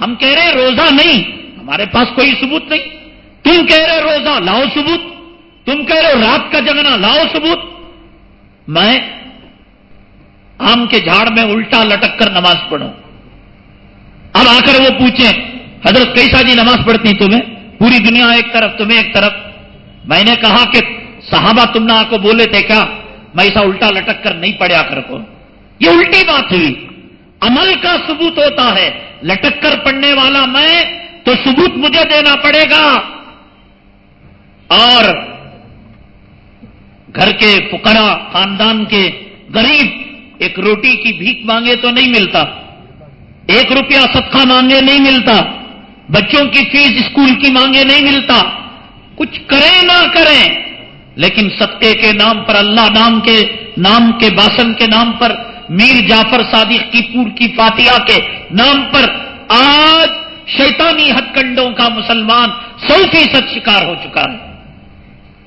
[SPEAKER 2] ہم کہہ رہے ہیں روزہ نہیں ہمارے پاس کوئی ثبوت نہیں۔ تم کہہ رہے روزہ لاؤ ثبوت۔ تم کہہ رہے رات کا جگنا لاؤ ثبوت۔ میں آم کے جھاڑ میں الٹا لٹک کر نماز پڑھوں۔ اب آ کر وہ پوچھیں، حضرت کیسا جی نماز پڑھتی تمہیں؟ پوری دنیا ایک طرف، تمہیں ایک طرف۔ میں نے کہا کہ صحابہ تم نہ آ کو بولے تھے کیا؟ میں ایسا الٹا لٹک کر نہیں پڑھا کر کو۔ یہ الٹی بات ہوئی۔ عمل کا ثبوت ہوتا ہے۔ لٹک کر پڑھنے والا میں تو ثبوت مجھے دینا پڑے گا۔ اور گھر کے فقرا خاندان کے غریب ایک روٹی کی بھیک مانگے تو نہیں ملتا۔ ایک روپیہ صدقہ مانگے نہیں ملتا۔ بچوں کی فیس اسکول کی مانگے نہیں ملتا۔ کچھ کریں نہ کریں۔ لیکن صدقے کے نام پر، اللہ نام کے نام کے باسن کے نام پر، میر جعفر صادق کی پور کی فاتحہ کے نام پر آج شیطانی ہتھ کنڈوں کا مسلمان سو فیصد شکار ہو چکا ہے۔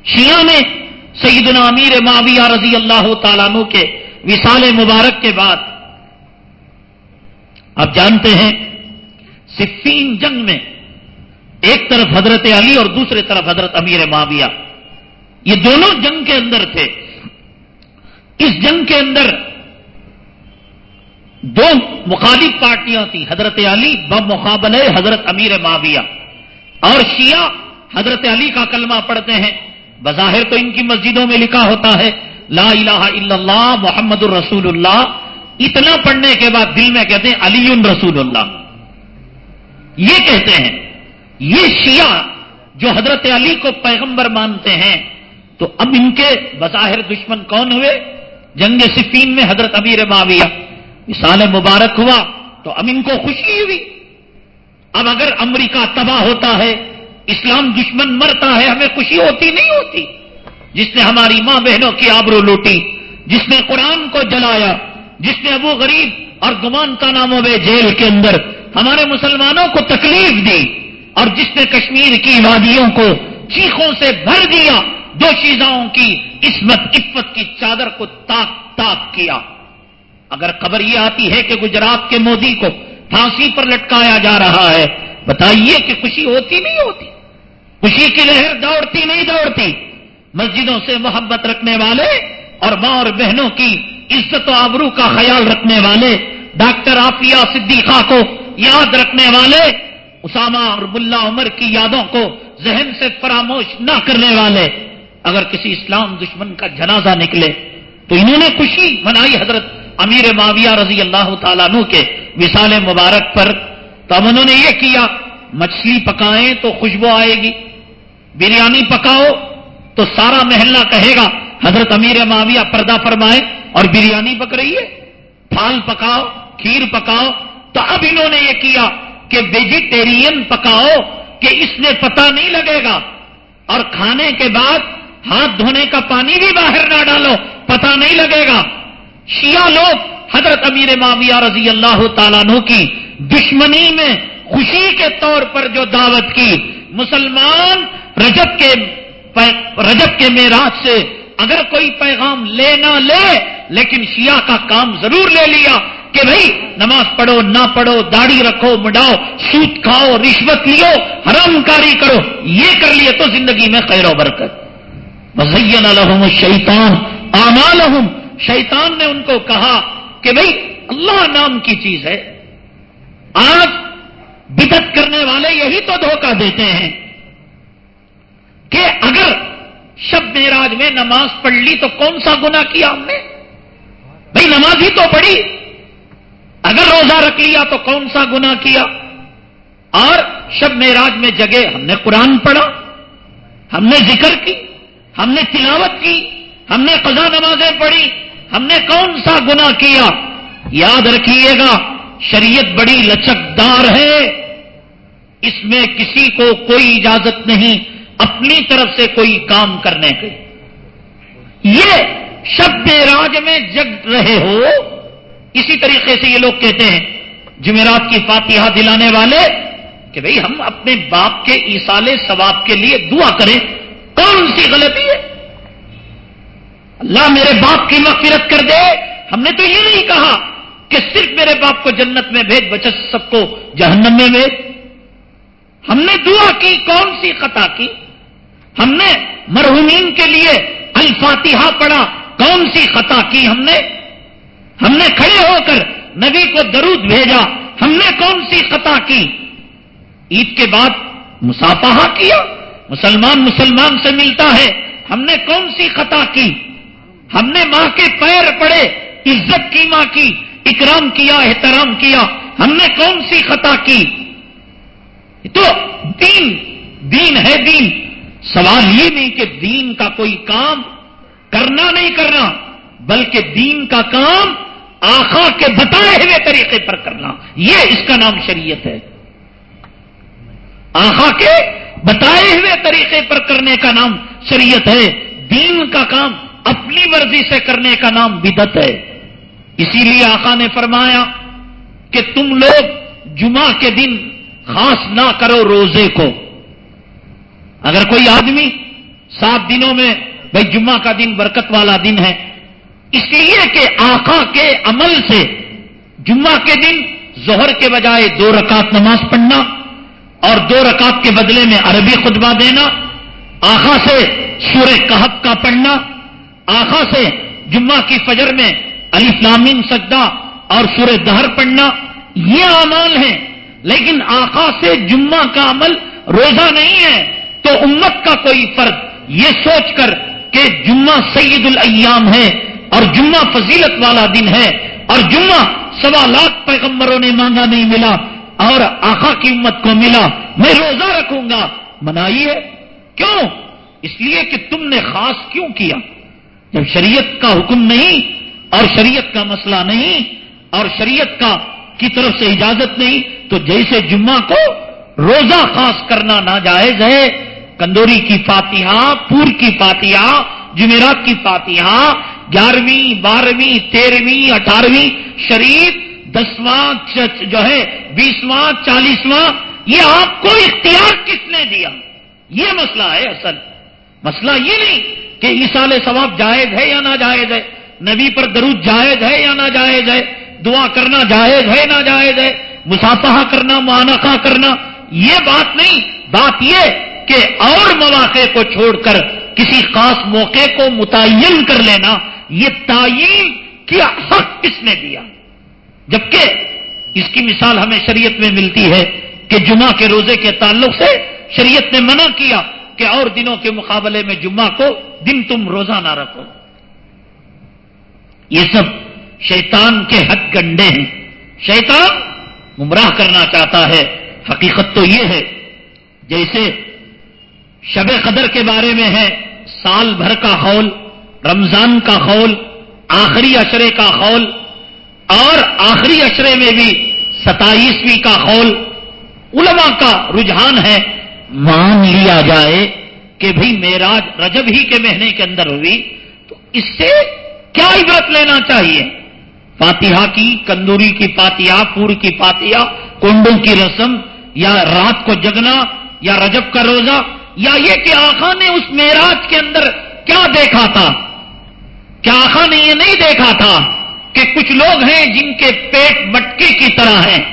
[SPEAKER 2] شیعہ میں سیدنا امیر معاویہ رضی اللہ تعالیٰ کے وصال مبارک کے بعد، آپ جانتے ہیں، صفین جنگ میں ایک طرف حضرت علی اور دوسرے طرف حضرت امیر معاویہ۔ یہ دونوں جنگ کے اندر تھے۔ اس جنگ کے اندر دو مخالف پارٹیاں تھیں، حضرت علی بمقابل حضرت امیر معاویہ۔ اور شیعہ، حضرت علی کا کلمہ پڑھتے ہیں۔ بظاہر تو ان کی مسجدوں میں لکھا ہوتا ہے، لا الہ الا اللہ، محمد الرسول اللہ۔ اتنا پڑھنے کے بعد دل میں کہتے ہیں، علی رسول اللہ۔ یہ کہتے ہیں، یہ شیعہ جو حضرت علی کو پیغمبر مانتے ہیں، تو اب ان کے بظاہر دشمن کون ہوئے؟ جنگ صفین میں حضرت امیر معاویہ۔ مثال مبارک ہوا تو اب ان کو خوشی ہوئی۔ اب اگر امریکہ تباہ ہوتا ہے، اسلام دشمن مرتا ہے، ہمیں خوشی ہوتی نہیں ہوتی۔ جس نے ہماری ماں بہنوں کی آبرو لوٹی، جس نے قرآن کو جلایا، جس نے ابو غریب اور گمان کا نام ہوئے جیل کے اندر ہمارے مسلمانوں کو تکلیف دی اور جس نے کشمیر کی وادیوں کو چیخوں سے بھر دیا، دو چیزوں کی، عصمت، عفت کی چادر کو تاک تاک کیا۔ اگر خبر یہ آتی ہے کہ گجرات کے مودی کو پھانسی پر لٹکایا جا رہا ہے، بتائیے کہ خوشی ہوتی نہیں ہوتی؟ خوشی کی لہر دوڑتی نہیں دوڑتی؟ مسجدوں سے محبت رکھنے والے اور ماں اور بہنوں کی عزت و آبرو کا خیال رکھنے والے، ڈاکٹر آفیہ صدیقہ کو یاد رکھنے والے، اسامہ اور بلا عمر کی یادوں کو ذہن سے فراموش نہ کرنے والے۔ اگر کسی اسلام دشمن کا جنازہ نکلے تو انہوں نے خوشی منائی حضرت امیر معاویہ رضی اللہ تعالیٰ عنہ کے وصال مبارک پر تو اب انہوں نے یہ کیا، مچھلی پکائیں تو خوشبو آئے گی، بریانی پکاؤ تو سارا محلہ کہے گا، حضرت امیر معاویہ پردہ فرمائے اور بریانی پک رہی ہے، پھال پکاؤ، کھیر پکاؤ۔ تو اب انہوں نے یہ کیا کہ ویجیٹیرین پکاؤ کہ اس میں پتہ نہیں لگے گا۔ اور کھانے کے بعد ہاتھ دھونے کا پانی بھی باہر نہ ڈالو، پتہ نہیں لگے گا۔ شیعہ لوگ حضرت امیر معاویہ رضی اللہ تعالیٰ عنہ کی دشمنی میں خوشی کے طور پر جو دعوت کی، مسلمان رجب کے رجب کے میراج سے اگر کوئی پیغام لے نہ لے، لیکن شیعہ کا کام ضرور لے لیا کہ بھائی نماز پڑھو، نہ پڑھو، داڑھی رکھو، مڈاؤ، سوت کھاؤ، رشوت لیو، حرام کاری کرو، یہ کر لیے تو زندگی میں خیر و برکت۔ مزین الحم شیطان آمالحم شیطان نے ان کو کہا کہ بھائی اللہ نام کی چیز ہے۔ آج بدت کرنے والے یہی تو دھوکہ دیتے ہیں کہ اگر شب میراج میں نماز پڑھ لی تو کون سا گنا کیا ہم نے؟ بھائی نماز ہی تو پڑھی۔ اگر روزہ رکھ لیا تو کون سا گنا کیا؟ اور شب میراج میں جگہ ہم نے قرآن پڑھا، ہم نے ذکر کی، ہم نے تلاوت کی، ہم نے قضا نمازیں پڑھی۔ ہم نے کون سا گنا کیا؟ یاد رکھیے گا، شریعت بڑی لچکدار ہے۔ اس میں کسی کو کوئی اجازت نہیں، اپنی طرف سے کوئی کام کرنے کی یہ شب راج میں جگ رہے ہو۔ اسی طریقے سے یہ لوگ کہتے ہیں، جمعرات کی فاتحہ دلانے والے، کہ بھئی ہم اپنے باپ کے ایسالے ثواب کے لیے دعا کریں۔ کون سی غلطی ہے؟ اللہ میرے باپ کی مغفرت کر دے۔ ہم نے تو یہ نہیں کہا کہ صرف میرے باپ کو جنت میں بھیج بچت سب کو جہنم میں بھیج۔ ہم نے دعا کی، کون سی خطا کی؟ ہم نے مرحومین کے لیے الفاتحہ پڑھا۔ کون سی خطا کی ہم نے؟ ہم نے کھڑے ہو کر نبی کو درود بھیجا۔ ہم نے کون سی خطا کی؟ عید کے بعد مسافہ کیا۔ مسلمان مسلمان سے ملتا ہے۔ ہم نے کون سی خطا کی؟ ہم نے ماں کے پیر پڑے، عزت کی ماں کی، اکرام کیا، احترام کیا، ہم نے کون سی خطا کی؟ تو دین دین ہے دین۔ سوال یہ نہیں کہ دین کا کوئی کام کرنا نہیں کرنا، بلکہ دین کا کام آخا کے بتائے ہوئے طریقے پر کرنا۔ یہ اس کا نام شریعت ہے۔ آخا کے بتائے ہوئے طریقے پر کرنے کا نام شریعت ہے۔ دین کا کام اپنی مرضی سے کرنے کا نام بدت ہے۔ اسی لیے آقا نے فرمایا کہ تم لوگ جمعہ کے دن خاص نہ کرو روزے کو۔ اگر کوئی آدمی سات دنوں میں بھائی جمعہ کا دن برکت والا دن ہے، اس لیے کہ آقا کے عمل سے جمعہ کے دن زہر کے بجائے دو رکعت نماز پڑھنا اور دو رکعت کے بدلے میں عربی خطبہ دینا آخا سے سورہ کہب کا پڑھنا آخا سے جمعہ کی فجر میں علی فلامین سجدہ اور سورہ دہر پڑھنا یہ اعمال ہیں، لیکن آخا سے جمعہ کا عمل روزہ نہیں ہے، تو امت کا کوئی فرد یہ سوچ کر کہ جمعہ سید الایام ہے اور جمعہ فضیلت والا دن ہے اور جمعہ سوا لاکھ پیغمبروں نے مانگا نہیں ملا اور آخا کی امت کو ملا، میں روزہ رکھوں گا۔ منائیے، کیوں؟ اس لیے کہ تم نے خاص کیوں کیا؟ جب شریعت کا حکم نہیں اور شریعت کا مسئلہ نہیں اور شریعت کا کی طرف سے اجازت نہیں، تو جیسے جمعہ کو روزہ خاص کرنا ناجائز ہے، کندوری کی فاتحہ، پور کی فاتحہ، جمعرات کی فاتحہ، گیارہویں، بارہویں، تیرہویں، اٹھارہویں، شریف، دسواں جو ہے، بیسواں، چالیسواں، یہ آپ کو اختیار کس نے دیا؟ یہ مسئلہ ہے اصل۔ مسئلہ یہ نہیں کہ اسال ثواب جائز ہے یا نہ جائز ہے؟ نبی پر درود جائز ہے یا نہ جائز ہے؟ دعا کرنا جائز ہے نہ جائز ہے؟ مسافہ کرنا، مانقہ کرنا، یہ بات نہیں۔ بات یہ کہ اور مواقع کو چھوڑ کر کسی خاص موقع کو متعین کر لینا، یہ تعین کیا حق کس نے دیا۔ جبکہ اس کی مثال ہمیں شریعت میں ملتی ہے کہ جمعہ کے روزے کے تعلق سے شریعت نے منع کیا۔ کہ اور دنوں کے مقابلے میں جمعہ کو دن تم روزہ نہ رکھو۔ یہ سب شیطان کے حد گنڈے ہیں۔ شیطان گمراہ کرنا چاہتا ہے۔ حقیقت تو یہ ہے، جیسے شب قدر کے بارے میں ہے، سال بھر کا خول رمضان کا خول آخری اشرے کا خول اور آخری اشرے میں بھی ستائیسویں کا خول علماء کا رجحان ہے۔ مان لیا جائے کہ بھئی میراج رجب ہی کے مہینے کے اندر ہوئی، تو اس سے کیا عبرت لینا چاہیے؟ فاتحہ کی، کندوری کی فاتحہ، پور کی فاتحہ کنڈوں کی رسم، یا رات کو جگنا، یا رجب کا روزہ، یا یہ کہ آخا نے اس میراج کے اندر کیا دیکھا تھا؟ کیا آخا نے یہ نہیں دیکھا تھا کہ کچھ لوگ ہیں جن کے پیٹ مٹکے کی طرح ہیں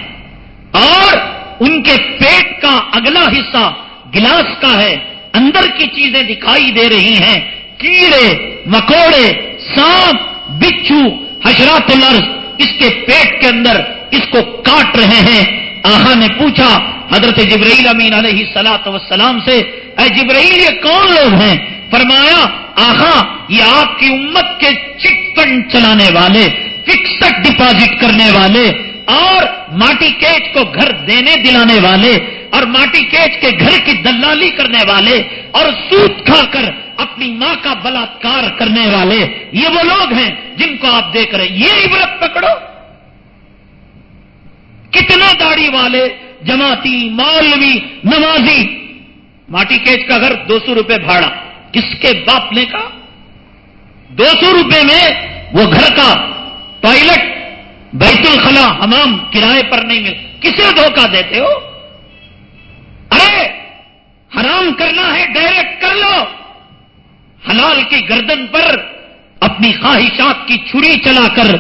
[SPEAKER 2] اور ان کے پیٹ کا اگلا حصہ گلاس کا ہے، اندر کی چیزیں دکھائی دے رہی ہیں۔ کیڑے، مکوڑے، سانپ، بچھو، حشرات الارض اس کے پیٹ کے اندر اس کو کاٹ رہے ہیں۔ آہا نے پوچھا، حضرت جبرائیل امین علیہ سلاۃ وسلام سے، اے جبرائیل، یہ کون لوگ ہیں؟ فرمایا، آہا، یہ آپ کی امت کے چٹ فنڈ چلانے والے فکسڈ ڈپازٹ کرنے والے، اور ماٹی کو گھر دینے دلانے والے۔ اور ماٹی کیچ کے گھر کی دلالی کرنے والے اور سوت کھا کر اپنی ماں کا بلاತ್کار کرنے والے، یہ وہ لوگ ہیں جن کو آپ دیکھ رہے ہیں۔ یہ عبرت پکڑو۔ کتنے داڑھی والے، جماعتی، مولوی نمازی ماٹی کیچ کا گھر دو سو روپے بھاڑا۔ کس کے باپ نے کہا؟ دو سو روپے میں وہ گھر کا ٹوائلٹ، بیت الخلا حمام، کرائے پر نہیں مل کسے دھوکہ دیتے ہو؟ ارے حرام کرنا ہے ڈائریکٹ کر لو۔ حلال کی گردن پر اپنی خواہشات کی چھری چلا کر،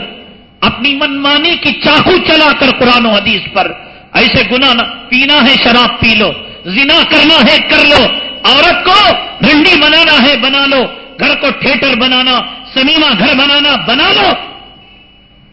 [SPEAKER 2] اپنی منمانی کی چاقو چلا کر قرآن و حدیث پر۔ ایسے گنا پینا ہے شراب پی لو، زنا کرنا ہے کر لو۔ عورت کو رنڈی بنانا ہے بنا لو، گھر کو تھیٹر بنانا، سنیما گھر بنانا بنا لو۔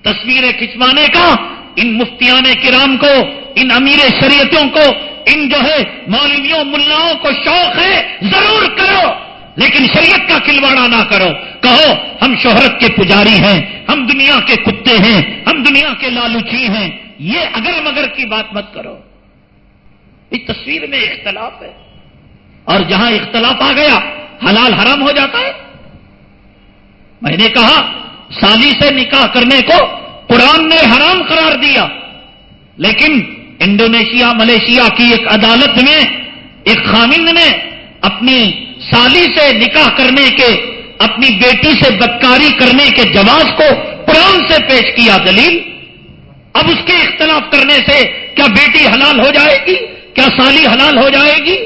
[SPEAKER 2] تصویریں کھچوانے کا، ان مفتیان کرام کو، ان امیر شریعتوں کو ان جو ہے مولویوں، ملاؤں کو شوق ہے، ضرور کرو۔ لیکن شریعت کا کلواڑا نہ کرو۔ کہو، ہم شہرت کے پجاری ہیں، ہم دنیا کے کتے ہیں، ہم دنیا کے لالوچی ہیں۔ یہ اگر مگر کی بات مت کرو۔ اس تصویر میں اختلاف ہے۔ اور جہاں اختلاف آ گیا، حلال حرام ہو جاتا ہے۔ میں نے کہا، سالی سے نکاح کرنے کو قرآن نے حرام قرار دیا۔ لیکن انڈونیشیا، ملیشیا کی ایک عدالت میں، ایک خامند نے اپنی سالی سے نکاح کرنے کے، اپنی بیٹی سے بدکاری کرنے کے جواز کو قرآن سے پیش کیا دلیل۔ اب اس کے اختلاف کرنے سے کیا بیٹی حلال ہو جائے گی؟ کیا سالی حلال ہو جائے گی؟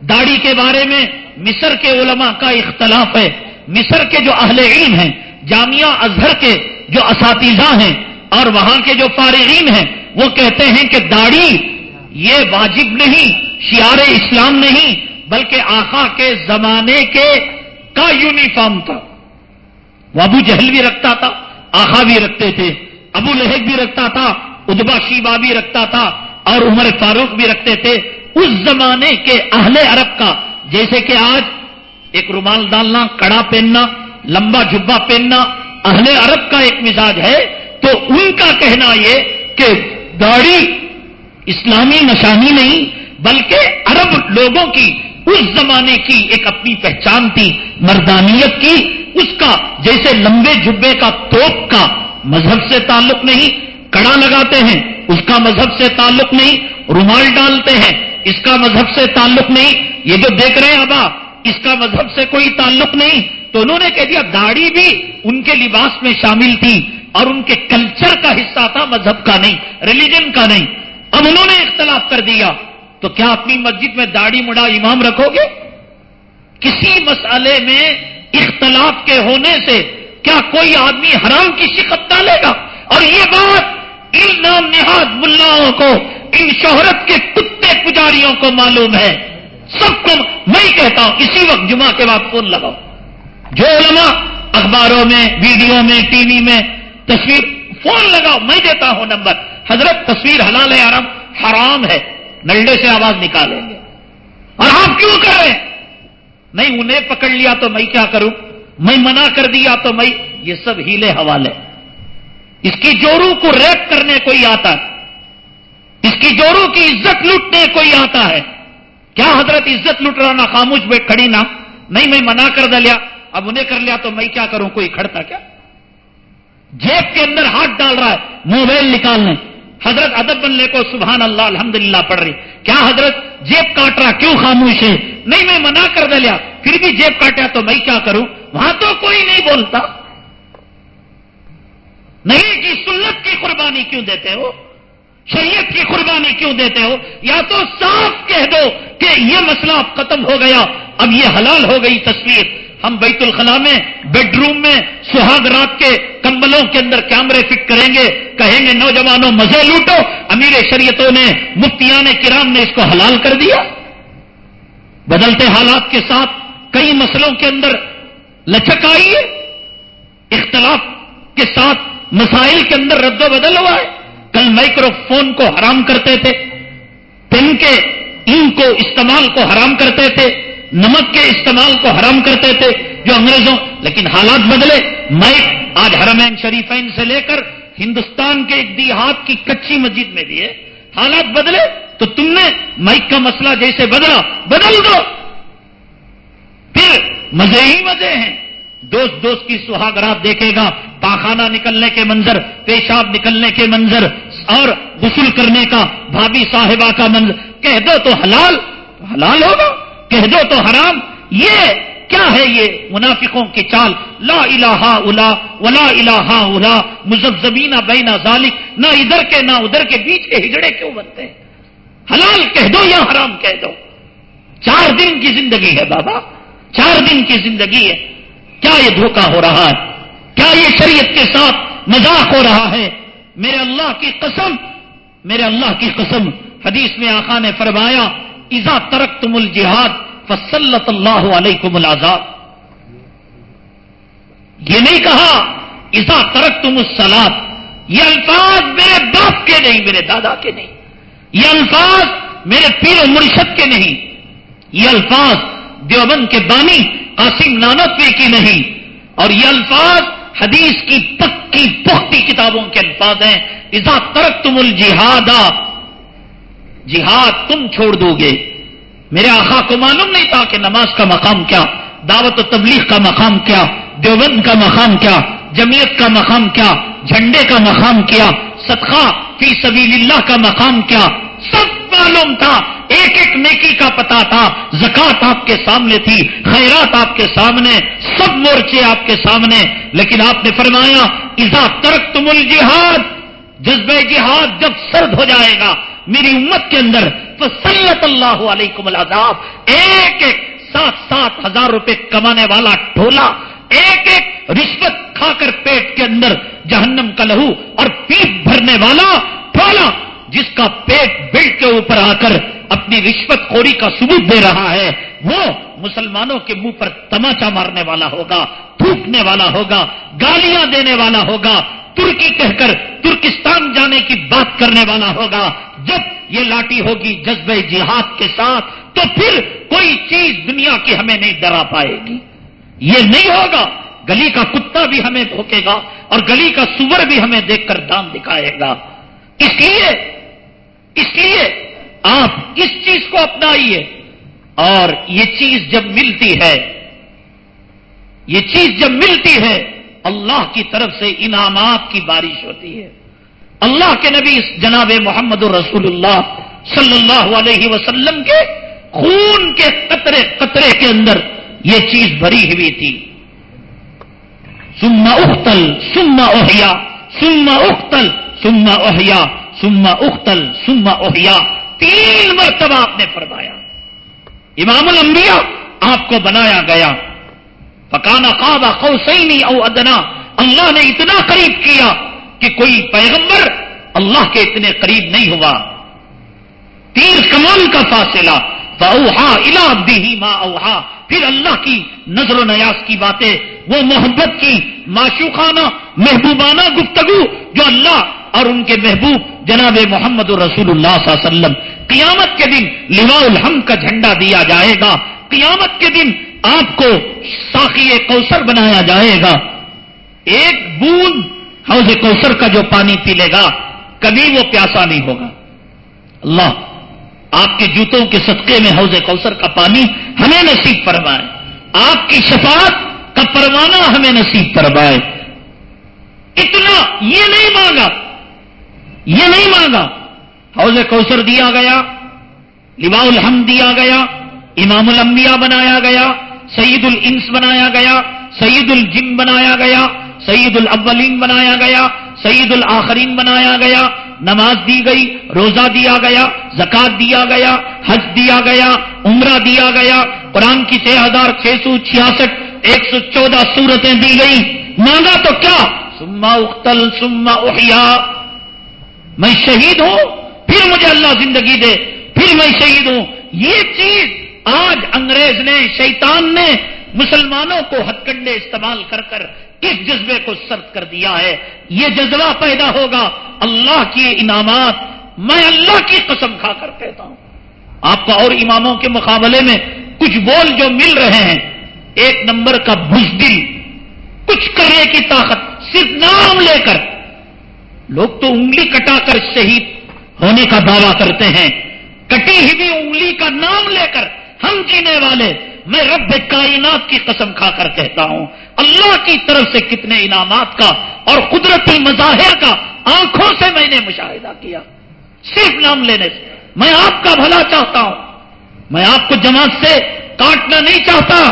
[SPEAKER 2] داڑھی کے بارے میں مصر کے علماء کا اختلاف ہے۔ مصر کے جو اہل علم ہیں، جامعہ اظہر کے جو اساتذہ ہیں اور وہاں کے جو فارغین ہیں وہ کہتے ہیں کہ داڑھی یہ واجب نہیں شیار اسلام نہیں، بلکہ آخا کے زمانے کے کا یونیفارم تھا۔ وہ ابو جہل بھی رکھتا تھا آخا بھی رکھتے تھے، ابو لہب بھی رکھتا تھا، ادبا شیبا بھی رکھتا تھا اور عمر فاروق بھی رکھتے تھے۔ اس زمانے کے اہل عرب کا، جیسے کہ آج ایک رومال ڈالنا، کڑا پہننا، لمبا جبا پہننا، اہل عرب کا ایک مزاج ہے۔ تو ان کا کہنا یہ کہ داڑھی اسلامی نشانی نہیں، بلکہ عرب لوگوں کی، اس زمانے کی ایک اپنی پہچان تھی، مردانیت کی، اس کا جیسے لمبے جبے کا توپ کا مذہب سے تعلق نہیں، کڑا لگاتے ہیں، اس کا مذہب سے تعلق نہیں، رومال ڈالتے ہیں، اس کا مذہب سے تعلق نہیں۔ یہ جو دیکھ رہے ہیں ابا، اس کا مذہب سے کوئی تعلق نہیں۔ تو انہوں نے کہہ دیا، داڑھی بھی ان کے لباس میں شامل تھی۔ اور ان کے کلچر کا حصہ تھا، مذہب کا نہیں ریلیجن کا نہیں۔ اب انہوں نے اختلاف کر دیا۔ تو کیا اپنی مسجد میں داڑھی مڑا امام رکھو گے؟ کسی مسئلے میں اختلاف کے ہونے سے کیا کوئی آدمی حرام کی شکت ڈالے گا؟ اور یہ بات ان نام نہاد ملاؤں کو، ان شہرت کے کتے پجاریوں کو معلوم ہے۔ سب کو میں کہتا ہوں، اسی وقت جمعہ کے بعد فون لگاؤ۔ جو علماء اخباروں میں، ویڈیو میں، ٹی وی میں تصویر فون لگاؤ، میں دیتا ہوں نمبر۔ حضرت تصویر حلال ہے آرام حرام ہے۔ نلڈے سے آواز نکالیں گے۔ اور آپ کیوں کریں؟ نہیں، انہیں پکڑ لیا تو میں کیا کروں؟ میں منع کر دیا تو میں، یہ سب ہیلے حوالے۔ اس کی جورو کو ریپ کرنے کوئی آتا ہے۔ اس کی جورو کی عزت لوٹنے کوئی آتا ہے۔ کیا حضرت عزت لوٹ رہا نا خاموش بیٹھ کھڑی نا نہیں، میں منع کر دلیا اب انہیں کر لیا تو میں کیا کروں؟ کوئی کھڑتا کیا؟ جیب کے اندر ہاتھ ڈال رہا ہے، موبائل نکالنے۔ حضرت ادب بننے کو سبحان اللہ، الحمدللہ پڑھ رہی۔ کیا حضرت جیب کاٹ رہا؟ کیوں خاموش ہے؟ نہیں، میں منع کر دلیا پھر بھی جیب کاٹیا تو میں کیا کروں؟ وہاں تو کوئی نہیں بولتا۔ نہیں کی سنت کی قربانی کیوں دیتے ہو؟ شریعت کی قربانی کیوں دیتے ہو؟ یا تو صاف کہہ دو کہ یہ مسئلہ اب ختم ہو گیا، اب یہ حلال ہو گئی تصویر۔ ہم بیت الخلا میں بیڈ روم میں، سہاگ رات کے کمبلوں کے اندر کیمرے فٹ کریں گے، کہیں گے، نوجوانوں، مزے لوٹو۔ امیر شریعتوں نے، مفتیان کرام نے اس کو حلال کر دیا۔ بدلتے حالات کے ساتھ کئی مسئلوں کے اندر لچک آئی ہے۔ اختلاف کے ساتھ مسائل کے اندر رد و بدل ہوا ہے۔ کل مائکرو فون کو حرام کرتے تھے۔ پین کے، ان کو استعمال کو حرام کرتے تھے۔ نمک کے استعمال کو حرام کرتے تھے جو انگریزوں، لیکن حالات بدلے۔ مائک آج حرمین شریفین سے لے کر ہندوستان کے ایک دیہات کی کچی مسجد میں بھی ہے۔ حالات بدلے تو تم نے مائک کا مسئلہ جیسے بدلا، بدل دو۔ پھر مزے ہی مزے ہیں۔ دوست دوست کی سہاگ رات دیکھے گا پاخانہ نکلنے کے منظر، پیشاب نکلنے کے منظر، اور غسل کرنے کا بھابھی صاحبہ کا منظر۔ کہہ دو تو حلال حلال ہوگا۔ کہہ دو تو حرام۔ یہ کیا ہے یہ منافقوں کی چال؟ لا الہ الا ولا الہ الا مزبزبین بین ذالک۔ نہ ادھر کے نہ ادھر کے بیچ کے ہجڑے کیوں بنتے ہیں؟ حلال کہہ دو یا حرام کہہ دو؟ چار دن کی زندگی ہے بابا۔ چار دن کی زندگی ہے۔ کیا یہ دھوکہ ہو رہا ہے؟ کیا یہ شریعت کے ساتھ مذاق ہو رہا ہے؟ میرے اللہ کی قسم، میرے اللہ کی قسم۔ حدیث میں آخا نے فرمایا ایزا ترک تم الجہاد فصلت اللہ علیکم العذاب۔ یہ نہیں کہا ایزا ترک تم السلاد یہ الفاظ میرے باپ کے نہیں، میرے دادا کے نہیں۔ یہ الفاظ میرے پیر و مرشد کے نہیں۔ یہ الفاظ دیوبند کے بانی قاسم نانتوی کی نہیں۔ اور یہ الفاظ حدیث کی پکی پختی کتابوں کے الفاظ ہیں۔ اذا ترک تم الجہاد جہاد تم چھوڑ دو گے۔ میرے آخا کو معلوم نہیں تھا کہ نماز کا مقام کیا، دعوت و تبلیغ کا مقام کیا، دیوبند کا مقام کیا جمیت کا مقام کیا، جھنڈے کا مقام کیا، صدقہ فی سبیل اللہ کا مقام کیا۔ سب معلوم تھا۔ ایک ایک نیکی کا پتا تھا۔ زکات آپ کے سامنے تھی، خیرات آپ کے سامنے، سب مورچے آپ کے سامنے۔ لیکن آپ نے فرمایا، اذا ترک تم الجہاد جذب جہاد جب سرد ہو جائے گا۔ میری امت کے اندر تو اللہ علیکم العذاب، ایک ایک سات سات ہزار روپے کمانے والا ٹھولا، ایک ایک رشوت کھا کر پیٹ کے اندر جہنم کا لہو اور پیٹ بھرنے والا ٹھولا، جس کا پیٹ بلٹ کے اوپر آ کر اپنی رشوت خوری کا ثبوت دے رہا ہے، وہ مسلمانوں کے منہ پر تماچا مارنے والا ہوگا، تھوکنے والا ہوگا، گالیاں دینے والا ہوگا ترکی کہہ کر ترکستان جانے کی بات کرنے والا ہوگا۔ جب یہ لاٹھی ہوگی جذبہ جہاد کے ساتھ، تو پھر کوئی چیز دنیا کی ہمیں نہیں ڈرا پائے گی۔ یہ نہیں ہوگا۔ گلی کا کتا بھی ہمیں دھوکے گا اور گلی کا سور بھی ہمیں دیکھ کر دام دکھائے گا۔ اس لیے اس لیے آپ اس چیز کو اپنائیے۔ اور یہ چیز جب ملتی ہے، یہ چیز جب ملتی ہے اللہ کی طرف سے انعامات کی بارش ہوتی ہے۔ اللہ کے نبی جناب محمد رسول اللہ صلی اللہ علیہ وسلم کے خون کے قطرے قطرے کے اندر یہ چیز بھری ہوئی تھی۔ سما اختل سما اوہیا سما اختل سما اوہیا سما اختل سما اوہیا تین مرتبہ آپ نے فرمایا۔ امام الانبیاء آپ کو بنایا گیا۔ پکانا خوابہ قوسینی او ادنا۔ اللہ نے اتنا قریب کیا کہ کوئی پیغمبر اللہ کے اتنے قریب نہیں ہوا۔ تیر کمان کا فاصلہ۔ اوہا الا بھی ماں اوہا پھر اللہ کی نظر و نیاز کی باتیں۔ وہ محبت کی معشوقانہ، محبوبانہ گفتگو جو اللہ اور ان کے محبوب جناب محمد رسول اللہ صلی اللہ علیہ وسلم۔ قیامت کے دن لوا الحم کا جھنڈا دیا جائے گا۔ قیامت کے دن آپ کو ساخی کوثر بنایا جائے گا۔ ایک بوند حوض کوثر کا جو پانی پی لے گا، کبھی وہ پیاسا نہیں ہوگا۔ اللہ، آپ کے جوتوں کے صدقے میں حوض کوثر کا پانی ہمیں نصیب فرمائے۔ آپ کی شفاعت کا پروانہ ہمیں نصیب فرمائے۔ اتنا یہ نہیں مانگا، یہ نہیں مانگا۔ حوض کوثر دیا گیا لوا الحم دیا گیا امام الانبیاء بنایا گیا سعید الانس بنایا گیا سعید الجن بنایا گیا سعید الاولین بنایا گیا سعید الآخرین بنایا گیا، نماز دی گئی، روزہ دیا گیا، زکات دیا گیا، حج دیا گیا، عمرہ دیا گیا، قرآن کی چھ ہزار چھ سو چھیاسٹھ، ایک سو چودہ سورتیں دی گئی مانگا تو کیا؟ سما اختل سما احیا۔ میں شہید ہوں، پھر مجھے اللہ زندگی دے، پھر میں شہید ہوں۔ یہ چیز آج انگریز نے، شیطان نے مسلمانوں کو ہتھ کنڈے استعمال کر کر اس جذبے کو سرد کر دیا ہے۔ یہ جذبہ پیدا ہوگا اللہ کی انعامات۔ میں اللہ کی قسم کھا کر کہتا ہوں۔ آپ کو اور اماموں کے مقابلے میں کچھ بول جو مل رہے ہیں، ایک نمبر کا بزدل کچھ کرنے کی طاقت، صرف نام لے کر۔ لوگ تو انگلی کٹا کر شہید ہونے کا دعویٰ کرتے ہیں۔ کٹی ہوئی انگلی کا نام لے کر ہم جینے والے، میں رب کائنات کی قسم کھا کر کہتا ہوں، اللہ کی طرف سے کتنے انعامات کا اور قدرتی مظاہر کا آنکھوں سے میں نے مشاہدہ کیا۔ صرف نام لینے سے۔ میں آپ کا بھلا چاہتا ہوں۔ میں آپ کو جماعت سے کاٹنا نہیں چاہتا،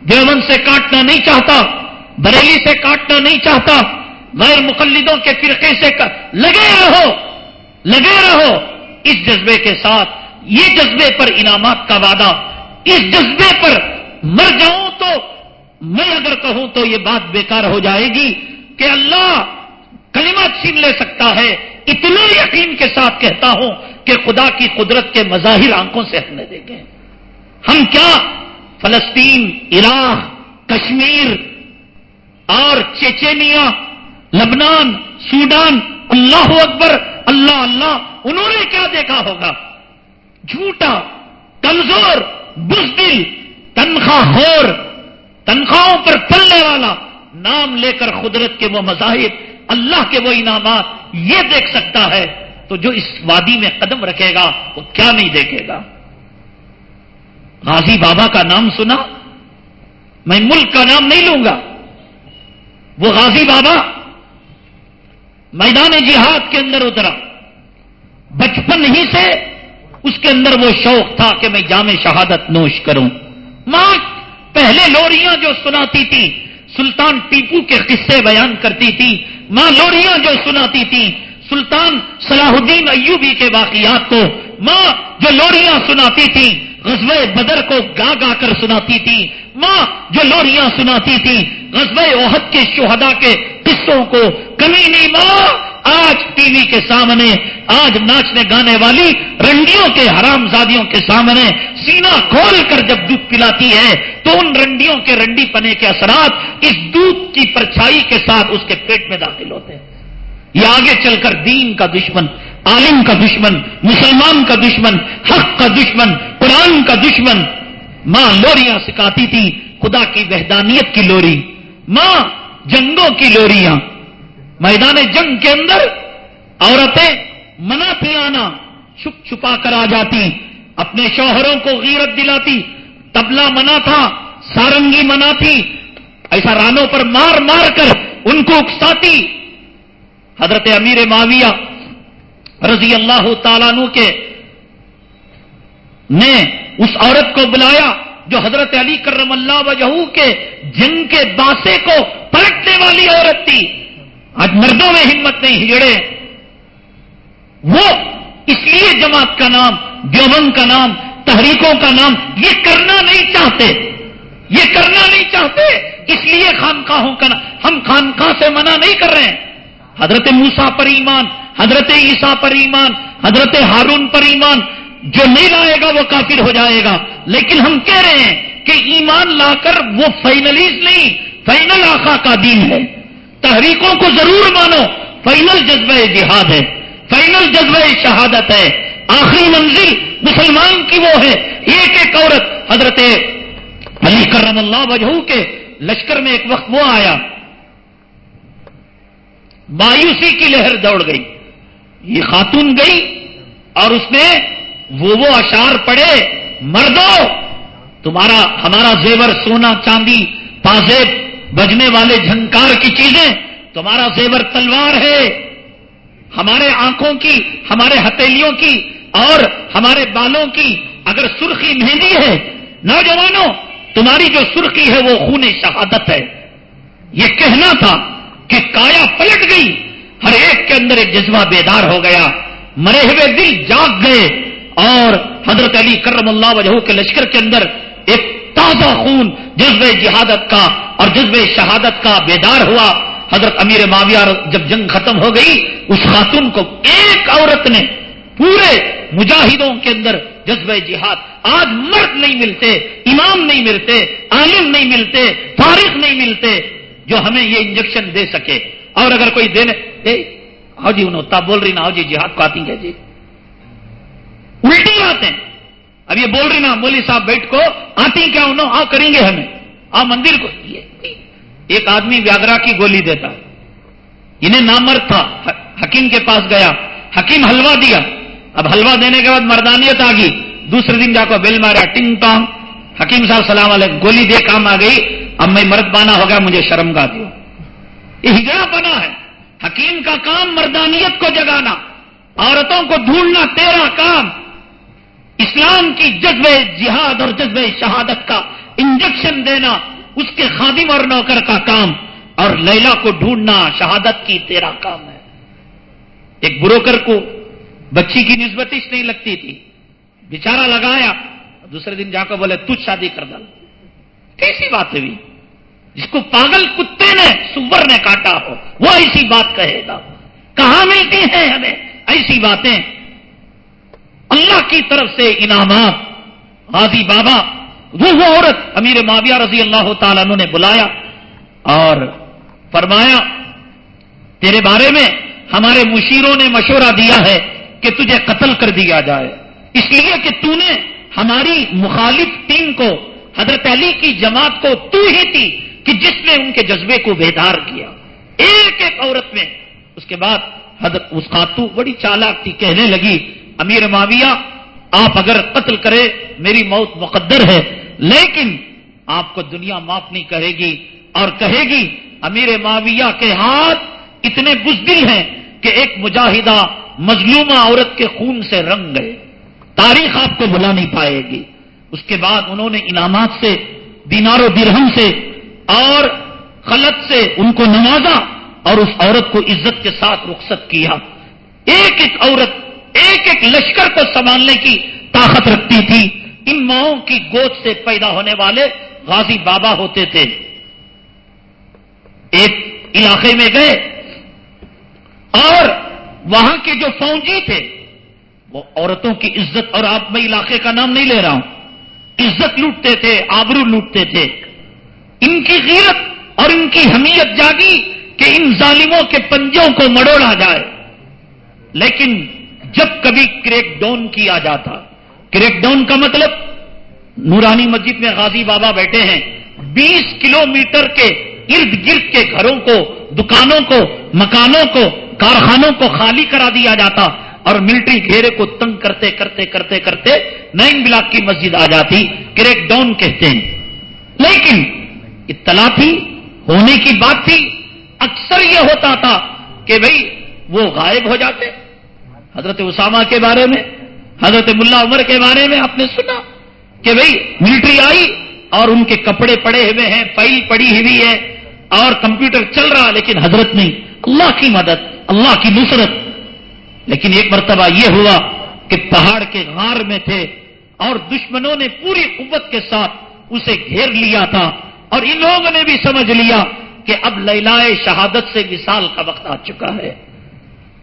[SPEAKER 2] دیوبند سے کاٹنا نہیں چاہتا، بریلی سے کاٹنا نہیں چاہتا، غیر مقلدوں کے فرقے سے لگے رہو لگے رہو۔ اس جذبے کے ساتھ یہ جذبے پر انعامات کا وعدہ، اس جذبے پر مر جاؤں تو میں اگر کہوں تو یہ بات بیکار ہو جائے گی کہ اللہ کلمہ چھین لے سکتا ہے۔ اتنے یقین کے ساتھ کہتا ہوں کہ خدا کی قدرت کے مظاہر آنکھوں سے ہم نے دیکھے۔ ہم کیا؟ فلسطین، عراق، کشمیر اور چیچینیا، لبنان، سوڈان، اللہ اکبر، اللہ اللہ، انہوں نے کیا دیکھا ہوگا؟ جھوٹا، کمزور، بزدل، تنخواہ خور تنخواہوں پر پلنے والا، نام لے کر قدرت کے وہ مذاہب، اللہ کے وہ انعامات، یہ دیکھ سکتا ہے، تو جو اس وادی میں قدم رکھے گا، وہ کیا نہیں دیکھے گا؟ غازی بابا کا نام سنا، میں ملک کا نام نہیں لوں گا۔ وہ غازی بابا میدان جہاد کے اندر اترا۔ بچپن ہی سے اس کے اندر وہ شوق تھا کہ میں جامع شہادت نوش کروں۔ ماں، پہلے لوریاں جو سناتی تھی، سلطان ٹیپو کے قصے بیان کرتی تھی۔ ماں، لوریاں جو سناتی تھی، سلطان صلاح الدین ایوبی کے واقعات کو۔ ماں، جو لوریاں سناتی تھی غزب بدر کو گا گا کر سناتی تھی۔ ماں، جو لوریاں سناتی تھی غزب عہد کے شہدا کے قصوں کو۔ کمی نہیں، ماں! آج ٹی وی کے سامنے، آج ناچنے گانے والی رنڈیوں کے حرام زادیوں کے سامنے سینا کھول کر جب دودھ پلاتی ہے، تو ان رنڈیوں کے رنڈی پنے کے اثرات اس دودھ کی پرچھائی کے ساتھ اس کے پیٹ میں داخل ہوتے ہیں۔ یہ آگے چل کر دین کا دشمن، عالم کا دشمن، مسلمان کا دشمن، حق کا دشمن، قرآن کا دشمن۔ ماں لوریاں سکھاتی تھی خدا کی وحدانیت کی لوری، ماں جنگوں کی لوریاں۔ میدان جنگ کے اندر عورتیں منع تھی آنا چھپ چھپا کر آ جاتی، اپنے شوہروں کو غیرت دلاتی، تبلا منا تھا، سارنگی منا تھی ایسا رانوں پر مار مار کر ان کو اکساتی۔ حضرت امیر معاویہ رضی اللہ تعالیٰ کے نے اس عورت کو بلایا جو حضرت علی کرم اللہ وجہ کے جنگ کے باسے کو پلٹنے والی عورت تھی۔ آج مردوں میں ہمت نہیں ہجڑے وہ اس لیے جماعت کا نام، دیوبند کا نام، تحریکوں کا نام، یہ کرنا نہیں چاہتے۔ یہ کرنا نہیں چاہتے۔ اس لیے خانقاہوں کا نام ہم خانقاہ سے منع نہیں کر رہے ہیں۔ حضرت موسا پر ایمان، حضرت عیسیٰ پر ایمان، حضرت ہارون پر ایمان۔ جو نہیں لائے گا وہ کافر ہو جائے گا۔ لیکن ہم کہہ رہے ہیں کہ ایمان لا کر وہ فائنلیز نہیں، فائنل آخا کا دین ہے۔ تحریکوں کو ضرور مانو۔ فائنل جذبہ جہاد ہے۔ فائنل جذبہ شہادت ہے۔ آخری منزل مسلمان کی وہ ہے۔ ایک ایک عورت، حضرت علی کرم اللہ وجہ کے لشکر میں ایک وقت وہ آیا۔ مایوسی کی لہر دوڑ گئی۔ یہ خاتون گئی اور اس نے وہ وہ اشار پڑے، مردو، تمہارا، ہمارا زیور، سونا، چاندی، پازیب بجنے والے جھنکار کی چیزیں، تمہارا زیور تلوار ہے، ہمارے آنکھوں کی، ہمارے ہتھیلیوں کی، اور ہمارے بالوں کی، اگر سرخی مہندی ہے، نوجوانوں، تمہاری جو سرخی ہے وہ خون شہادت ہے۔ یہ کہنا تھا کہ کایا پلٹ گئی، ہر ایک کے اندر ایک جذبہ بیدار ہو گیا۔ مرے ہوئے دل جاگ گئے، اور حضرت علی کرم اللہ وجہ کے لشکر کے اندر ایک تازہ خون جذب جہادت کا اور جذب شہادت کا بیدار ہوا۔ حضرت امیر معاویہ جب جنگ ختم ہو گئی، اس خاتون کو ایک عورت نے پورے مجاہدوں کے اندر جذب جہاد، آج مرد نہیں ملتے، امام نہیں ملتے، عالم نہیں ملتے، فارغ نہیں ملتے جو ہمیں یہ انجیکشن دے سکے۔ اور اگر کوئی دینے آؤ ہاں جی انہوں تب بول رہی نا آؤ جی جہاد کو آتی ہے جی۔ الٹی آتے ہیں اب یہ بول رہی نا مولی صاحب بیٹھ کو آتی کیا انہوں، آ کریں گے ہمیں۔ آ مندر کو۔ ایک آدمی ویاگرا کی گولی دیتا۔ انہیں نامرد تھا۔ حکیم کے پاس گیا۔ حکیم حلوا دیا۔ اب حلوا دینے کے بعد مردانیت آ گئی۔ دوسرے دن جا کر بل مارا ٹنگ ٹانگ۔ حکیم صاحب سلام علیکم۔ گولی دے کام آ گئی۔ اب میں مرد بانا ہو گیا، مجھے شرم گا دو یہ ہجرا بنا ہے۔ حکیم کا کام مردانیت کو جگانا، عورتوں کو ڈھونڈنا تیرا کام۔ اسلام کی جذب جہاد اور جذب شہادت کا انجیکشن دینا، اس کے خادم اور نوکر کا کام، اور لیلا کو ڈھونڈنا شہادت کی تیرا کام ہے۔ ایک بروکر کو بچی کی نسبت نہیں لگتی تھی۔ بچارا لگایا، دوسرے دن جا کر بولے، تجھ شادی کر ڈال کیسی بات ہوئی؟ جس کو پاگل کتے نے سور نے کاٹا ہو، وہ ایسی بات کہے گا۔ کہاں ملتی ہیں ہمیں؟ ایسی باتیں۔ اللہ کی طرف سے انعامات۔ غازی بابا، وہ عورت امیر معاویہ رضی اللہ تعالیٰ نے بلایا اور فرمایا، تیرے بارے میں ہمارے مشیروں نے مشورہ دیا ہے کہ تجھے قتل کر دیا جائے۔ اس لیے کہ تو نے ہماری مخالف ٹیم کو، حضرت علی کی جماعت کو تو ہی تھی کہ جس نے ان کے جذبے کو بیدار کیا۔ ایک ایک عورت میں۔ اس کے بعد حضرت اس خاتو بڑی چالاک تھی، کہنے لگی امیر معاویہ، آپ اگر قتل کرے، میری موت مقدر ہے، لیکن آپ کو دنیا معاف نہیں کرے گی اور کہے گی، امیر معاویہ کے ہاتھ اتنے بزدل ہیں کہ ایک مجاہدہ مظلومہ عورت کے خون سے رنگ گئے۔ تاریخ آپ کو بلا نہیں پائے گی۔ اس کے بعد انہوں نے انعامات سے، دینار و درہم سے اور خلط سے ان کو نوازا اور اس عورت کو عزت کے ساتھ رخصت کیا۔ ایک ایک عورت ایک ایک لشکر کو سنبھالنے کی طاقت رکھتی تھی۔ ان ماؤں کی گود سے پیدا ہونے والے غازی بابا ہوتے تھے۔ ایک علاقے میں گئے۔ اور وہاں کے جو فوجی تھے، وہ عورتوں کی عزت، اور آپ میں علاقے کا نام نہیں لے رہا ہوں۔ عزت لوٹتے تھے، آبرو لوٹتے تھے۔ ان کی غیرت اور ان کی حمیت جاگی کہ ان ظالموں کے پنجوں کو مڑوڑا جائے۔ لیکن جب کبھی کریک ڈاؤن کیا جاتا۔ کریک ڈاؤن کا مطلب نورانی مسجد میں غازی بابا بیٹھے ہیں۔ بیس کلو میٹر کے ارد گرد کے گھروں کو، دکانوں کو، مکانوں کو، کارخانوں کو خالی کرا دیا جاتا۔ اور ملٹری گھیرے کو تنگ کرتے کرتے کرتے کرتے نائن بلاک کی مسجد آ جاتی۔ کریک ڈاؤن کہتے ہیں۔ لیکن اطلاع تھی، ہونے کی بات تھی، اکثر یہ ہوتا تھا کہ بھائی وہ غائب ہو جاتے۔ حضرت اسامہ کے بارے میں، حضرت ملا عمر کے بارے میں آپ نے سنا کہ بھائی ملٹری آئی اور ان کے کپڑے پڑے ہوئے ہیں، فائل پڑی ہوئی ہے اور کمپیوٹر چل رہا لیکن حضرت نہیں۔ اللہ کی مدد، اللہ کی نصرت۔ لیکن ایک مرتبہ یہ ہوا کہ پہاڑ کے غار میں تھے اور دشمنوں نے پوری قوت کے ساتھ اسے گھیر لیا تھا اور ان لوگوں نے بھی سمجھ لیا کہ اب لیلائے شہادت سے مثال کا وقت آ چکا ہے۔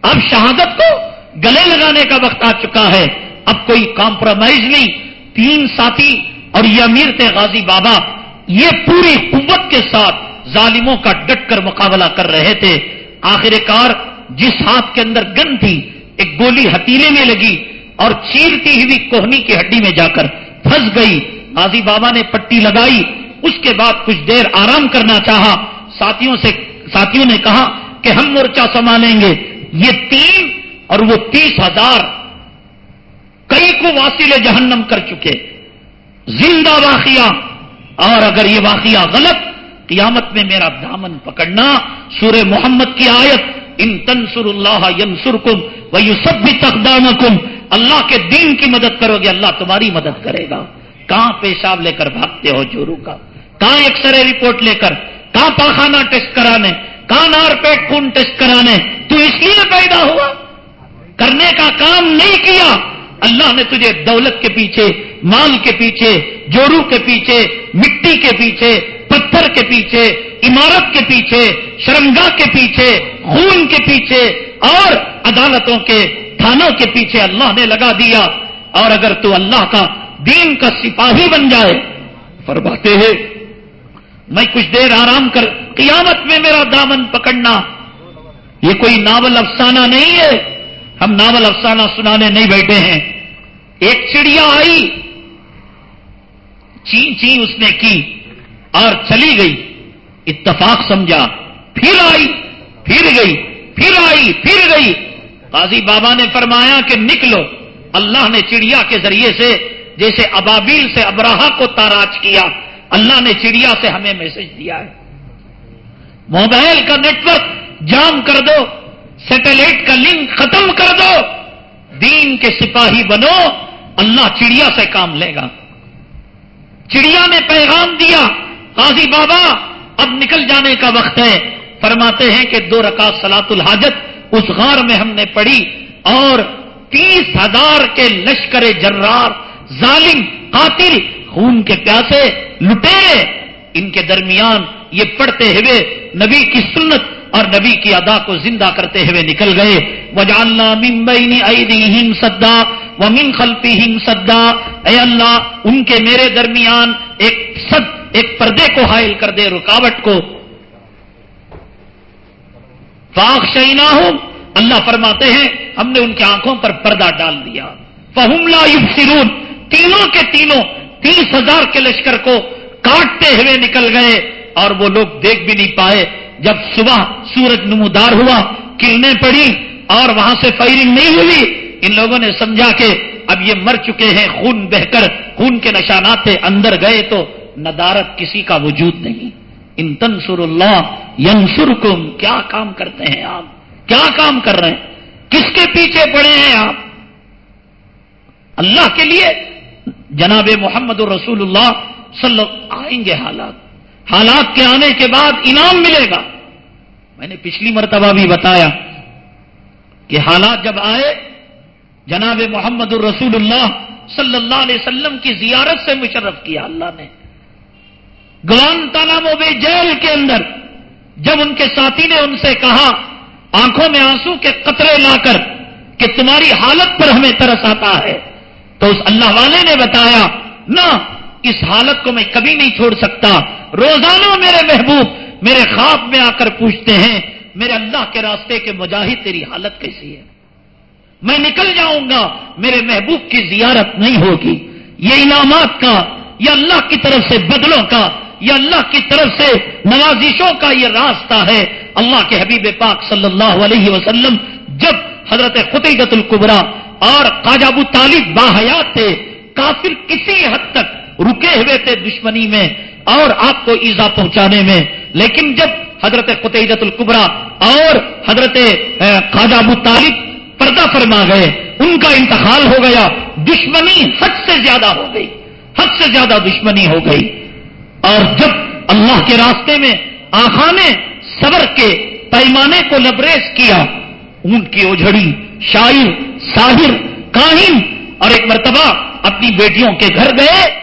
[SPEAKER 2] اب شہادت کو گلے لگانے کا وقت آ چکا ہے۔ اب کوئی کمپرومائز نہیں۔ تین ساتھی اور یہ امیر تھے غازی بابا۔ یہ پوری قوت کے ساتھ ظالموں کا ڈٹ کر مقابلہ کر رہے تھے۔ آخر کار جس ہاتھ کے اندر گن تھی، ایک گولی ہتیلے میں لگی اور چیرتی ہوئی کوہنی کی ہڈی میں جا کر پھنس گئی۔ غازی بابا نے پٹی لگائی۔ اس کے بعد کچھ دیر آرام کرنا چاہا۔ ساتھیوں سے ساتھیوں نے کہا کہ ہم مورچہ سنبھالیں گے۔ یہ تین اور وہ تیس ہزار کئی کو واسیل جہنم کر چکے۔ زندہ واقعہ۔ اور اگر یہ واقعہ غلط، قیامت میں میرا دامن پکڑنا۔ سور محمد کی آیت، ان تنسر اللہ ینسر کم وہ یو سب بھی اللہ کے دین کی مدد کرو گے، اللہ تمہاری مدد کرے گا۔ کہاں پیشاب لے کر بھاگتے ہو چورو کا؟ کہاں ایکس رے رپورٹ لے کر؟ کہاں پاخانہ ٹیسٹ کرانے؟ کہاں نار پیٹ خون ٹیسٹ کرانے؟ تو اس لیے پیدا ہوا۔ کرنے کا کام نہیں کیا۔ اللہ نے تجھے دولت کے پیچھے، مال کے پیچھے جوڑو کے پیچھے، مٹی کے پیچھے، پتھر کے پیچھے، عمارت کے پیچھے، شرمگاہ کے پیچھے، خون کے پیچھے اور عدالتوں کے تھانوں کے پیچھے اللہ نے لگا دیا۔ اور اگر تو اللہ کا دین کا سپاہی بن جائے، فرماتے ہیں، میں کچھ دیر آرام کر، قیامت میں میرا دامن پکڑنا، یہ کوئی ناول افسانہ نہیں ہے۔ ہم ناول افسانہ سنانے نہیں بیٹھے ہیں۔ ایک چڑیا آئی، چین چین اس نے کی اور چلی گئی۔ اتفاق سمجھا۔ پھر آئی، پھر گئی، پھر آئی، پھر گئی۔ قاضی بابا نے فرمایا کہ نکلو۔ اللہ نے چڑیا کے ذریعے سے جیسے ابابیل سے ابراہ کو تاراج کیا۔ اللہ نے چڑیا سے ہمیں میسج دیا ہے۔ موبائل کا نیٹ ورک جام کر دو۔ سیٹلائٹ کا لنک ختم کر دو۔ دین کے سپاہی بنو، اللہ چڑیا سے کام لے گا۔ چڑیا نے پیغام دیا، قاضی بابا، اب نکل جانے کا وقت ہے۔ فرماتے ہیں کہ دو رکعت سلاط الحاجت اس غار میں ہم نے پڑھی اور تیس ہزار کے لشکر جرار، ظالم، قاتل، خون کے پیاسے لٹے۔ ان کے درمیان یہ پڑھتے ہوئے نبی کی سنت اور نبی کی ادا کو زندہ کرتے ہوئے نکل گئے۔ وجالنا ممبئی ایدیہم سدا و من خلفہم سدا۔ اے اللہ، ان کے میرے درمیان ایک سد، ایک پردے کو حائل کر دے رکاوٹ کو۔ فاق شینا اللہ فرماتے ہیں، ہم نے ان کی آنکھوں پر پردہ ڈال دیا۔ فہم لا یبصرون تینوں کے تینوں تیس ہزار کے لشکر کو کاٹتے ہوئے نکل گئے اور وہ لوگ دیکھ بھی نہیں پائے۔ جب صبح سورج نمودار ہوا کرنے پڑی اور وہاں سے فائرنگ نہیں ہوئی، ان لوگوں نے سمجھا کہ اب یہ مر چکے ہیں، خون بہ کر، خون کے نشانات تھے اندر گئے تو ندارت کسی کا وجود نہیں۔ ان تنسر اللہ ینسرکم کیا کام کرتے ہیں آپ؟ کیا کام کر رہے ہیں؟ کس کے پیچھے پڑے ہیں آپ؟ اللہ کے لیے؟ جناب محمد الرسول اللہ صلی آئیں گے حالات۔ حالات کے آنے کے بعد انعام ملے گا۔ میں نے پچھلی مرتبہ بھی بتایا کہ حالات جب آئے، جناب محمد الرسول اللہ صلی اللہ علیہ وسلم کی زیارت سے مشرف کیا اللہ نے۔ گلان تالابوں میں جیل کے اندر جب ان کے ساتھی نے ان سے کہا، آنکھوں میں آنسو کے قطرے لا کر کہ تمہاری حالت پر ہمیں ترس آتا ہے۔ تو اس اللہ والے نے بتایا، نہ، اس حالت کو میں کبھی نہیں چھوڑ سکتا۔ روزانہ میرے محبوب، میرے خواب میں آ کر پوچھتے ہیں، میرے اللہ کے راستے کے مجاہد تیری حالت کیسی ہے؟ میں نکل جاؤں گا، میرے محبوب کی زیارت نہیں ہوگی۔ یہ انعامات کا، یہ اللہ کی طرف سے بدلوں کا، یہ اللہ کی طرف سے نوازشوں کا یہ راستہ ہے۔ اللہ کے حبیب پاک صلی اللہ علیہ وسلم جب حضرت خطیت القبرا اور ابو طالب باحیات تھے، کافر کسی حد تک رکے ہوئے تھے دشمنی میں۔ اور آپ کو ایزا پہنچانے میں۔ لیکن جب حضرت قطعت القبرا اور حضرت خواجہ ابو طالب پردہ فرما گئے، ان کا انتقال ہو گیا، دشمنی حد سے زیادہ ہو گئی، حد سے زیادہ دشمنی ہو گئی۔ اور جب اللہ کے راستے میں آخا نے صبر کے پیمانے کو لبریز کیا، اونٹ کی اوجھڑی، شاعر، ساحر، کاہن اور ایک مرتبہ اپنی بیٹیوں کے گھر گئے۔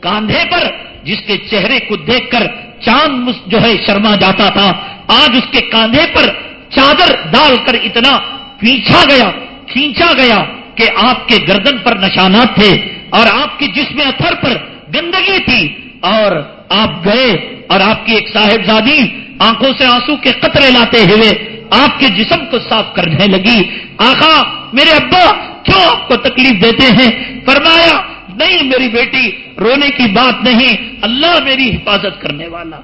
[SPEAKER 2] کاندھے پر، جس کے چہرے کو دیکھ کر چاند جو ہے شرما جاتا تھا، آج اس کے کاندھے پر چادر ڈال کر اتنا پیچھا گیا، کھینچا گیا کہ آپ کے گردن پر نشانات تھے اور آپ کے جسم اتھر پر گندگی تھی۔ اور آپ گئے اور آپ کی ایک صاحبزادی آنکھوں سے آنسو کے قطرے لاتے ہوئے آپ کے جسم کو صاف کرنے لگی۔ آخا، میرے ابا، کیوں آپ کو تکلیف دیتے ہیں؟ فرمایا نہیں میری بیٹی، رونے کی بات نہیں، اللہ میری حفاظت کرنے والا۔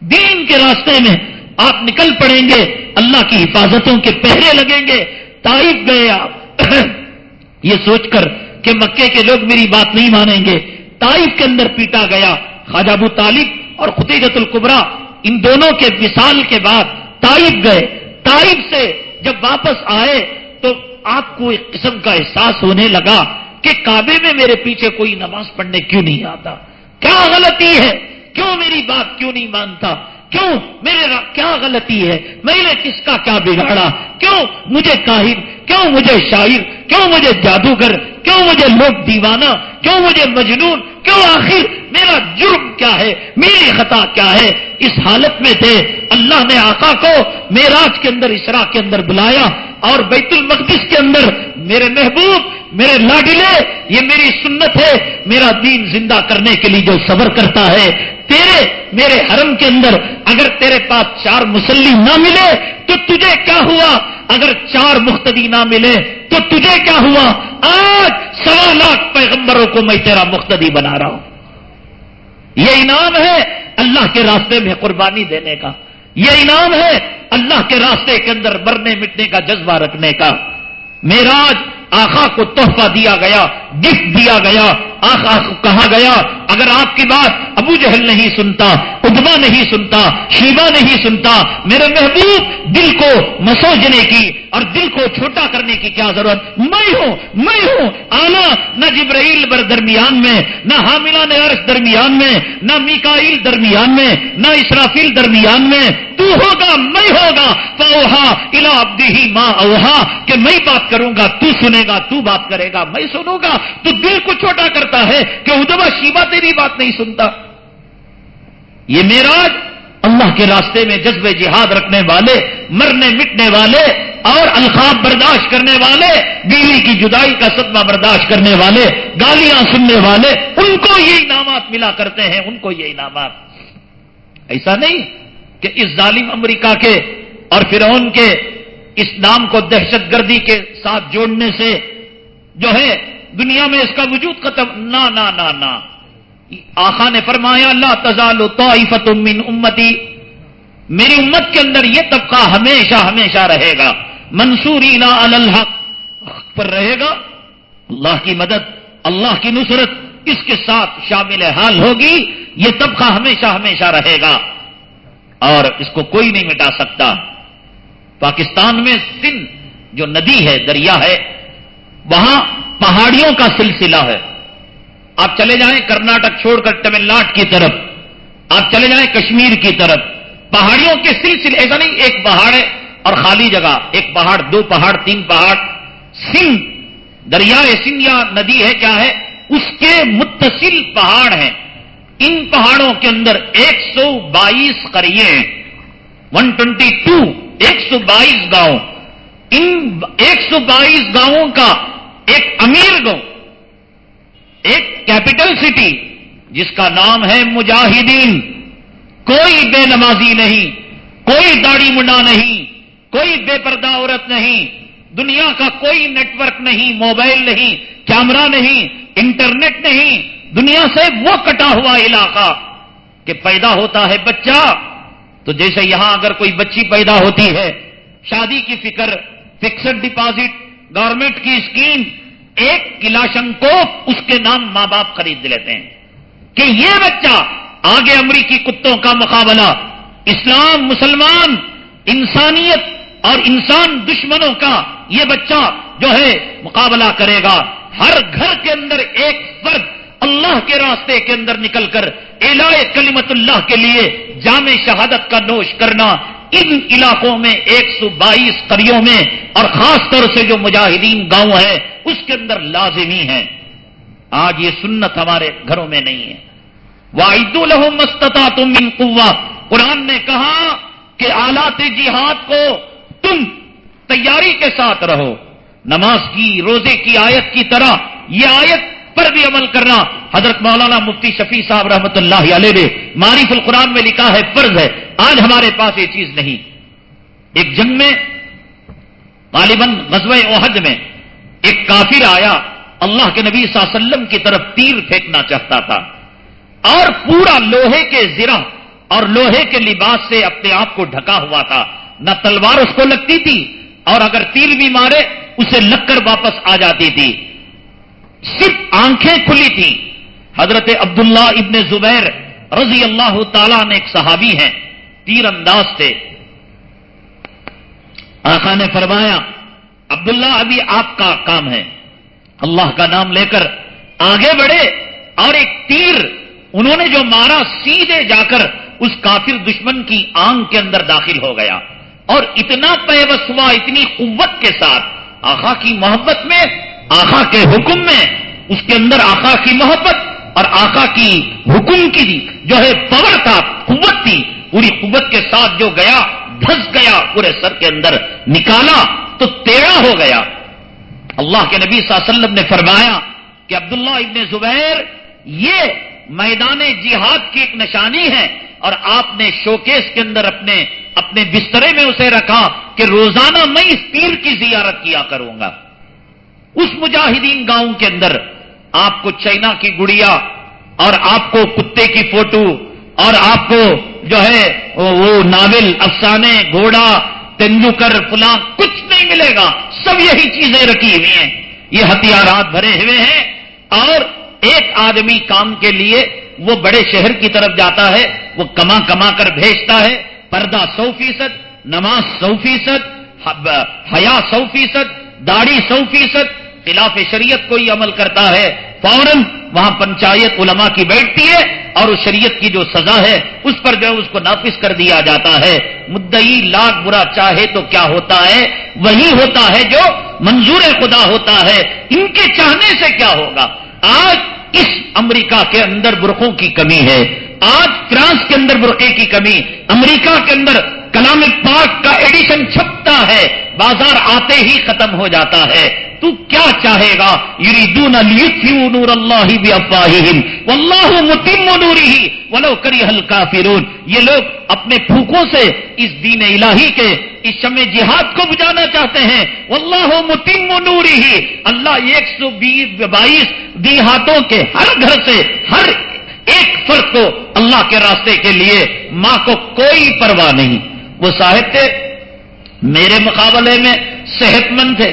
[SPEAKER 2] دین کے راستے میں آپ نکل پڑیں گے، اللہ کی حفاظتوں کے پہرے لگیں گے۔ تائف گئے آپ۔ یہ سوچ کر کہ مکے کے لوگ میری بات نہیں مانیں گے۔ تائف کے اندر پیٹا گیا۔ خواجہ ابو طالب اور خطیجت القبرا ان دونوں کے مثال کے بعد تائف گئے۔ تائف سے جب واپس آئے تو آپ کو ایک قسم کا احساس ہونے لگا کہ کعبے میں میرے پیچھے کوئی نماز پڑھنے کیوں نہیں آتا؟ کیا غلطی ہے؟ کیوں میری بات کیوں نہیں مانتا؟ کیوں میرے کیا غلطی ہے؟ میں نے کس کا کیا بگاڑا؟ کیوں مجھے کاہر کیوں مجھے شاعر؟ کیوں مجھے جادوگر؟ کیوں مجھے لوگ دیوانہ؟ کیوں مجھے مجنون؟ کیوں آخر میرا جرم کیا ہے؟ میری خطا کیا ہے؟ اس حالت میں تھے۔ اللہ نے آقا کو میراج کے اندر اسرا کے اندر بلایا اور بیت المقدس کے اندر، میرے محبوب، میرے لاڈلے، یہ میری سنت ہے، میرا دین زندہ کرنے کے لیے جو صبر کرتا ہے تیرے میرے حرم کے اندر اگر تیرے پاس چار مسلم نہ ملے تو تجھے کیا ہوا؟ اگر چار مختدی نہ ملے تو تجھے کیا ہوا؟ آج سوا لاکھ پیغمبروں کو میں تیرا مختدی بنا رہا ہوں۔ یہ انعام ہے اللہ کے راستے میں قربانی دینے کا۔ یہ انعام ہے اللہ کے راستے کے اندر مرنے مٹنے کا جذبہ رکھنے کا۔ میراج آخا کو تحفہ دیا گیا، گفٹ دیا گیا۔ کو کہا گیا، اگر آپ کی بات ابو جہل نہیں سنتا ادبا نہیں سنتا شیبا نہیں سنتا، میرے محبوب دل کو مسوجنے کی اور دل کو چھوٹا کرنے کی کیا ضرورت؟ میں ہوں میں ہوں، آنا نہ جبرائیل بر درمیان میں، نہ حاملہ نے عرش درمیان میں، نہ میکائیل درمیان میں، نہ اسرافیل درمیان میں، تو ہوگا، میں ہوگا پوہا الا ابدی ماں اوہا کہ میں بات کروں گا، تو سنے گا، تو بات کرے گا، میں سنوں گا، تو دل کو چھوٹا کر کرتا ہے کہ ادبا شیبا تیری بات نہیں سنتا۔ یہ میراج اللہ کے راستے میں جذب جہاد رکھنے والے، مرنے مٹنے والے اور الخاب برداشت کرنے والے بیوی کی جدائی کا صدمہ برداشت کرنے والے، گالیاں سننے والے، ان کو یہ انعامات ملا کرتے ہیں، ان کو یہ انعامات۔ ایسا نہیں کہ اس ظالم امریکہ کے اور فرعون کے اس نام کو دہشت گردی کے ساتھ جوڑنے سے جو ہے دنیا میں اس کا وجود ختم نہ نہ نہ نہ آخا نے فرمایا اللہ تزال طائفت من امتی۔ میری امت کے اندر یہ طبقہ ہمیشہ ہمیشہ رہے گا۔ منصوری لا الحق۔ پر رہے گا۔ اللہ کی مدد، اللہ کی نصرت اس کے ساتھ شامل حال ہوگی۔ یہ طبقہ ہمیشہ ہمیشہ رہے گا۔ اور اس کو کوئی نہیں مٹا سکتا۔ پاکستان میں سندھ جو ندی ہے، دریا ہے، وہاں پہاڑیوں کا سلسلہ ہے۔ آپ چلے جائیں کرناٹک چھوڑ کر تمل ناڈ کی طرف۔ آپ چلے جائیں کشمیر کی طرف۔ پہاڑیوں کے سلسلے، ایسا نہیں، ایک پہاڑ ہے اور خالی جگہ، ایک پہاڑ، دو پہاڑ، تین پہاڑ۔ سندھ دریا سندھ یا ندی ہے، کیا ہے؟ اس کے متصل پہاڑ ہیں۔ ان پہاڑوں کے اندر ایک سو بائیس کریے ہیں۔ ون ٹوینٹی ٹو ایک سو بائیس گاؤں۔ ان ایک سو بائیس گاؤں کا ایک امیر گاؤں ایک کیپٹل سٹی، جس کا نام ہے مجاہدین۔ کوئی بے نمازی نہیں، کوئی داڑھی منڈا نہیں، کوئی بے پردہ عورت نہیں۔ دنیا کا کوئی نیٹ ورک نہیں، موبائل نہیں، کیمرہ نہیں، انٹرنیٹ نہیں۔ دنیا سے وہ کٹا ہوا علاقہ کہ پیدا ہوتا ہے بچہ۔ تو جیسے یہاں اگر کوئی بچی پیدا ہوتی ہے، شادی کی فکر فکسڈ ڈپازٹ گورنمنٹ کی اسکیم ایک کلاشن کو اس کے نام ماں باپ خرید لیتے ہیں کہ یہ بچہ آگے امریکی کتوں کا مقابلہ، اسلام، مسلمان، انسانیت اور انسان دشمنوں کا یہ بچہ جو ہے مقابلہ کرے گا۔ ہر گھر کے اندر ایک فرد اللہ کے راستے کے اندر نکل کر الہ کلیمت اللہ کے لیے جامع شہادت کا نوش کرنا ان علاقوں میں ایک سو بائیس کریوں میں اور خاص طور سے جو مجاہدین گاؤں ہے اس کے اندر لازمی ہے آج یہ سنت ہمارے گھروں میں نہیں ہے۔ واحد الحم مستتا تم ان قرآن نے کہا کہ آلات جہاد کو تم تیاری کے ساتھ رہو۔ نماز کی، روزے کی آیت کی طرح یہ آیت پر بھی عمل کرنا۔ حضرت مولانا مفتی شفیع صاحب رحمۃ اللہ علیہ نے معریف القرآن میں لکھا ہے، فرض ہے، آج ہمارے پاس یہ چیز نہیں۔ ایک جنگ میں، غالباً غزوہ اوہد میں، ایک کافر آیا، اللہ کے نبی صلی اللہ علیہ وسلم کی طرف تیر پھینکنا چاہتا تھا۔ اور پورا لوہے کے زرہ اور لوہے کے لباس سے اپنے آپ کو ڈھکا ہوا تھا۔ نہ تلوار اس کو لگتی تھی اور اگر تیر بھی مارے، اسے لگ کر واپس آ جاتی تھی۔ صرف آنکھیں کھلی تھی حضرت عبداللہ ابن زبیر رضی اللہ تعالیٰ نے ایک صحابی ہیں، تیر انداز تھے۔ آخا نے فرمایا، عبداللہ ابھی آپ کا کام ہے۔ اللہ کا نام لے کر آگے بڑھے اور ایک تیر انہوں نے جو مارا، سیدھے جا کر اس کافر دشمن کی آنکھ کے اندر داخل ہو گیا۔ اور اتنا پیوس ہوا اتنی قوت کے ساتھ آخا کی محبت میں آخا کے حکم میں اس کے اندر آخا کی محبت اور آقا کی حکم کی جو ہے پور تھا، قوت تھی، پوری قوت کے ساتھ جو گیا دھس گیا، پورے سر کے اندر نکالا تو تیڑا ہو گیا۔ اللہ کے نبی صلی اللہ علیہ وسلم نے فرمایا کہ عبداللہ ابن زبیر، یہ میدان جہاد کی ایک نشانی ہے اور آپ نے شوکیس کے اندر اپنے اپنے بسترے میں اسے رکھا کہ روزانہ میں اس تیر کی زیارت کیا کروں گا۔ اس مجاہدین گاؤں کے اندر آپ کو چائنا کی گڑیا اور آپ کو کتے کی فوٹو اور آپ کو جو ہے وہ ناول، افسانے، گھوڑا تندوکر فلاں کچھ نہیں ملے گا۔ سب یہی چیزیں رکھی ہوئی ہیں۔ یہ ہتھیارات بھرے ہوئے ہیں۔ اور ایک آدمی کام کے لیے وہ بڑے شہر کی طرف جاتا ہے۔ وہ کما کما کر بھیجتا ہے۔ پردہ سو فیصد، نماز سو فیصد حیا سو فیصد، داڑھی سو فیصد خلاف شریعت کو عمل کرتا ہے، فوراً وہاں پنچایت علماء کی بیٹھتی ہے اور اس شریعت کی جو سزا ہے، اس پر جو اس کو نافذ کر دیا جاتا ہے۔ مدئی لاکھ برا چاہے تو کیا ہوتا ہے؟ وہی ہوتا ہے جو منظور خدا ہوتا ہے۔ ان کے چاہنے سے کیا ہوگا؟ آج اس امریکہ کے اندر برقوں کی کمی ہے۔ آج فرانس کے اندر برقے کی کمی۔ امریکہ کے اندر کلام پاک کا ایڈیشن چھپتا ہے، بازار آتے ہی ختم ہو جاتا ہے۔ تو کیا چاہے گا؟ یریدون لیتفیو نور اللہ بھی افواہہم۔ واللہ متم نوری ولو کری الکافرون۔ یہ لوگ اپنے پھوکوں سے اس دین الہی کے، اس شمع جہاد کو بجانا چاہتے ہیں۔ واللہ متم نوری ہی۔ اللہ ایک سو بائیس دیہاتوں کے ہر گھر سے ہر ایک فرق کو اللہ کے راستے کے لیے ماں کو کوئی پرواہ نہیں۔ وہ صاحب تھے، میرے مقابلے میں صحت مند تھے۔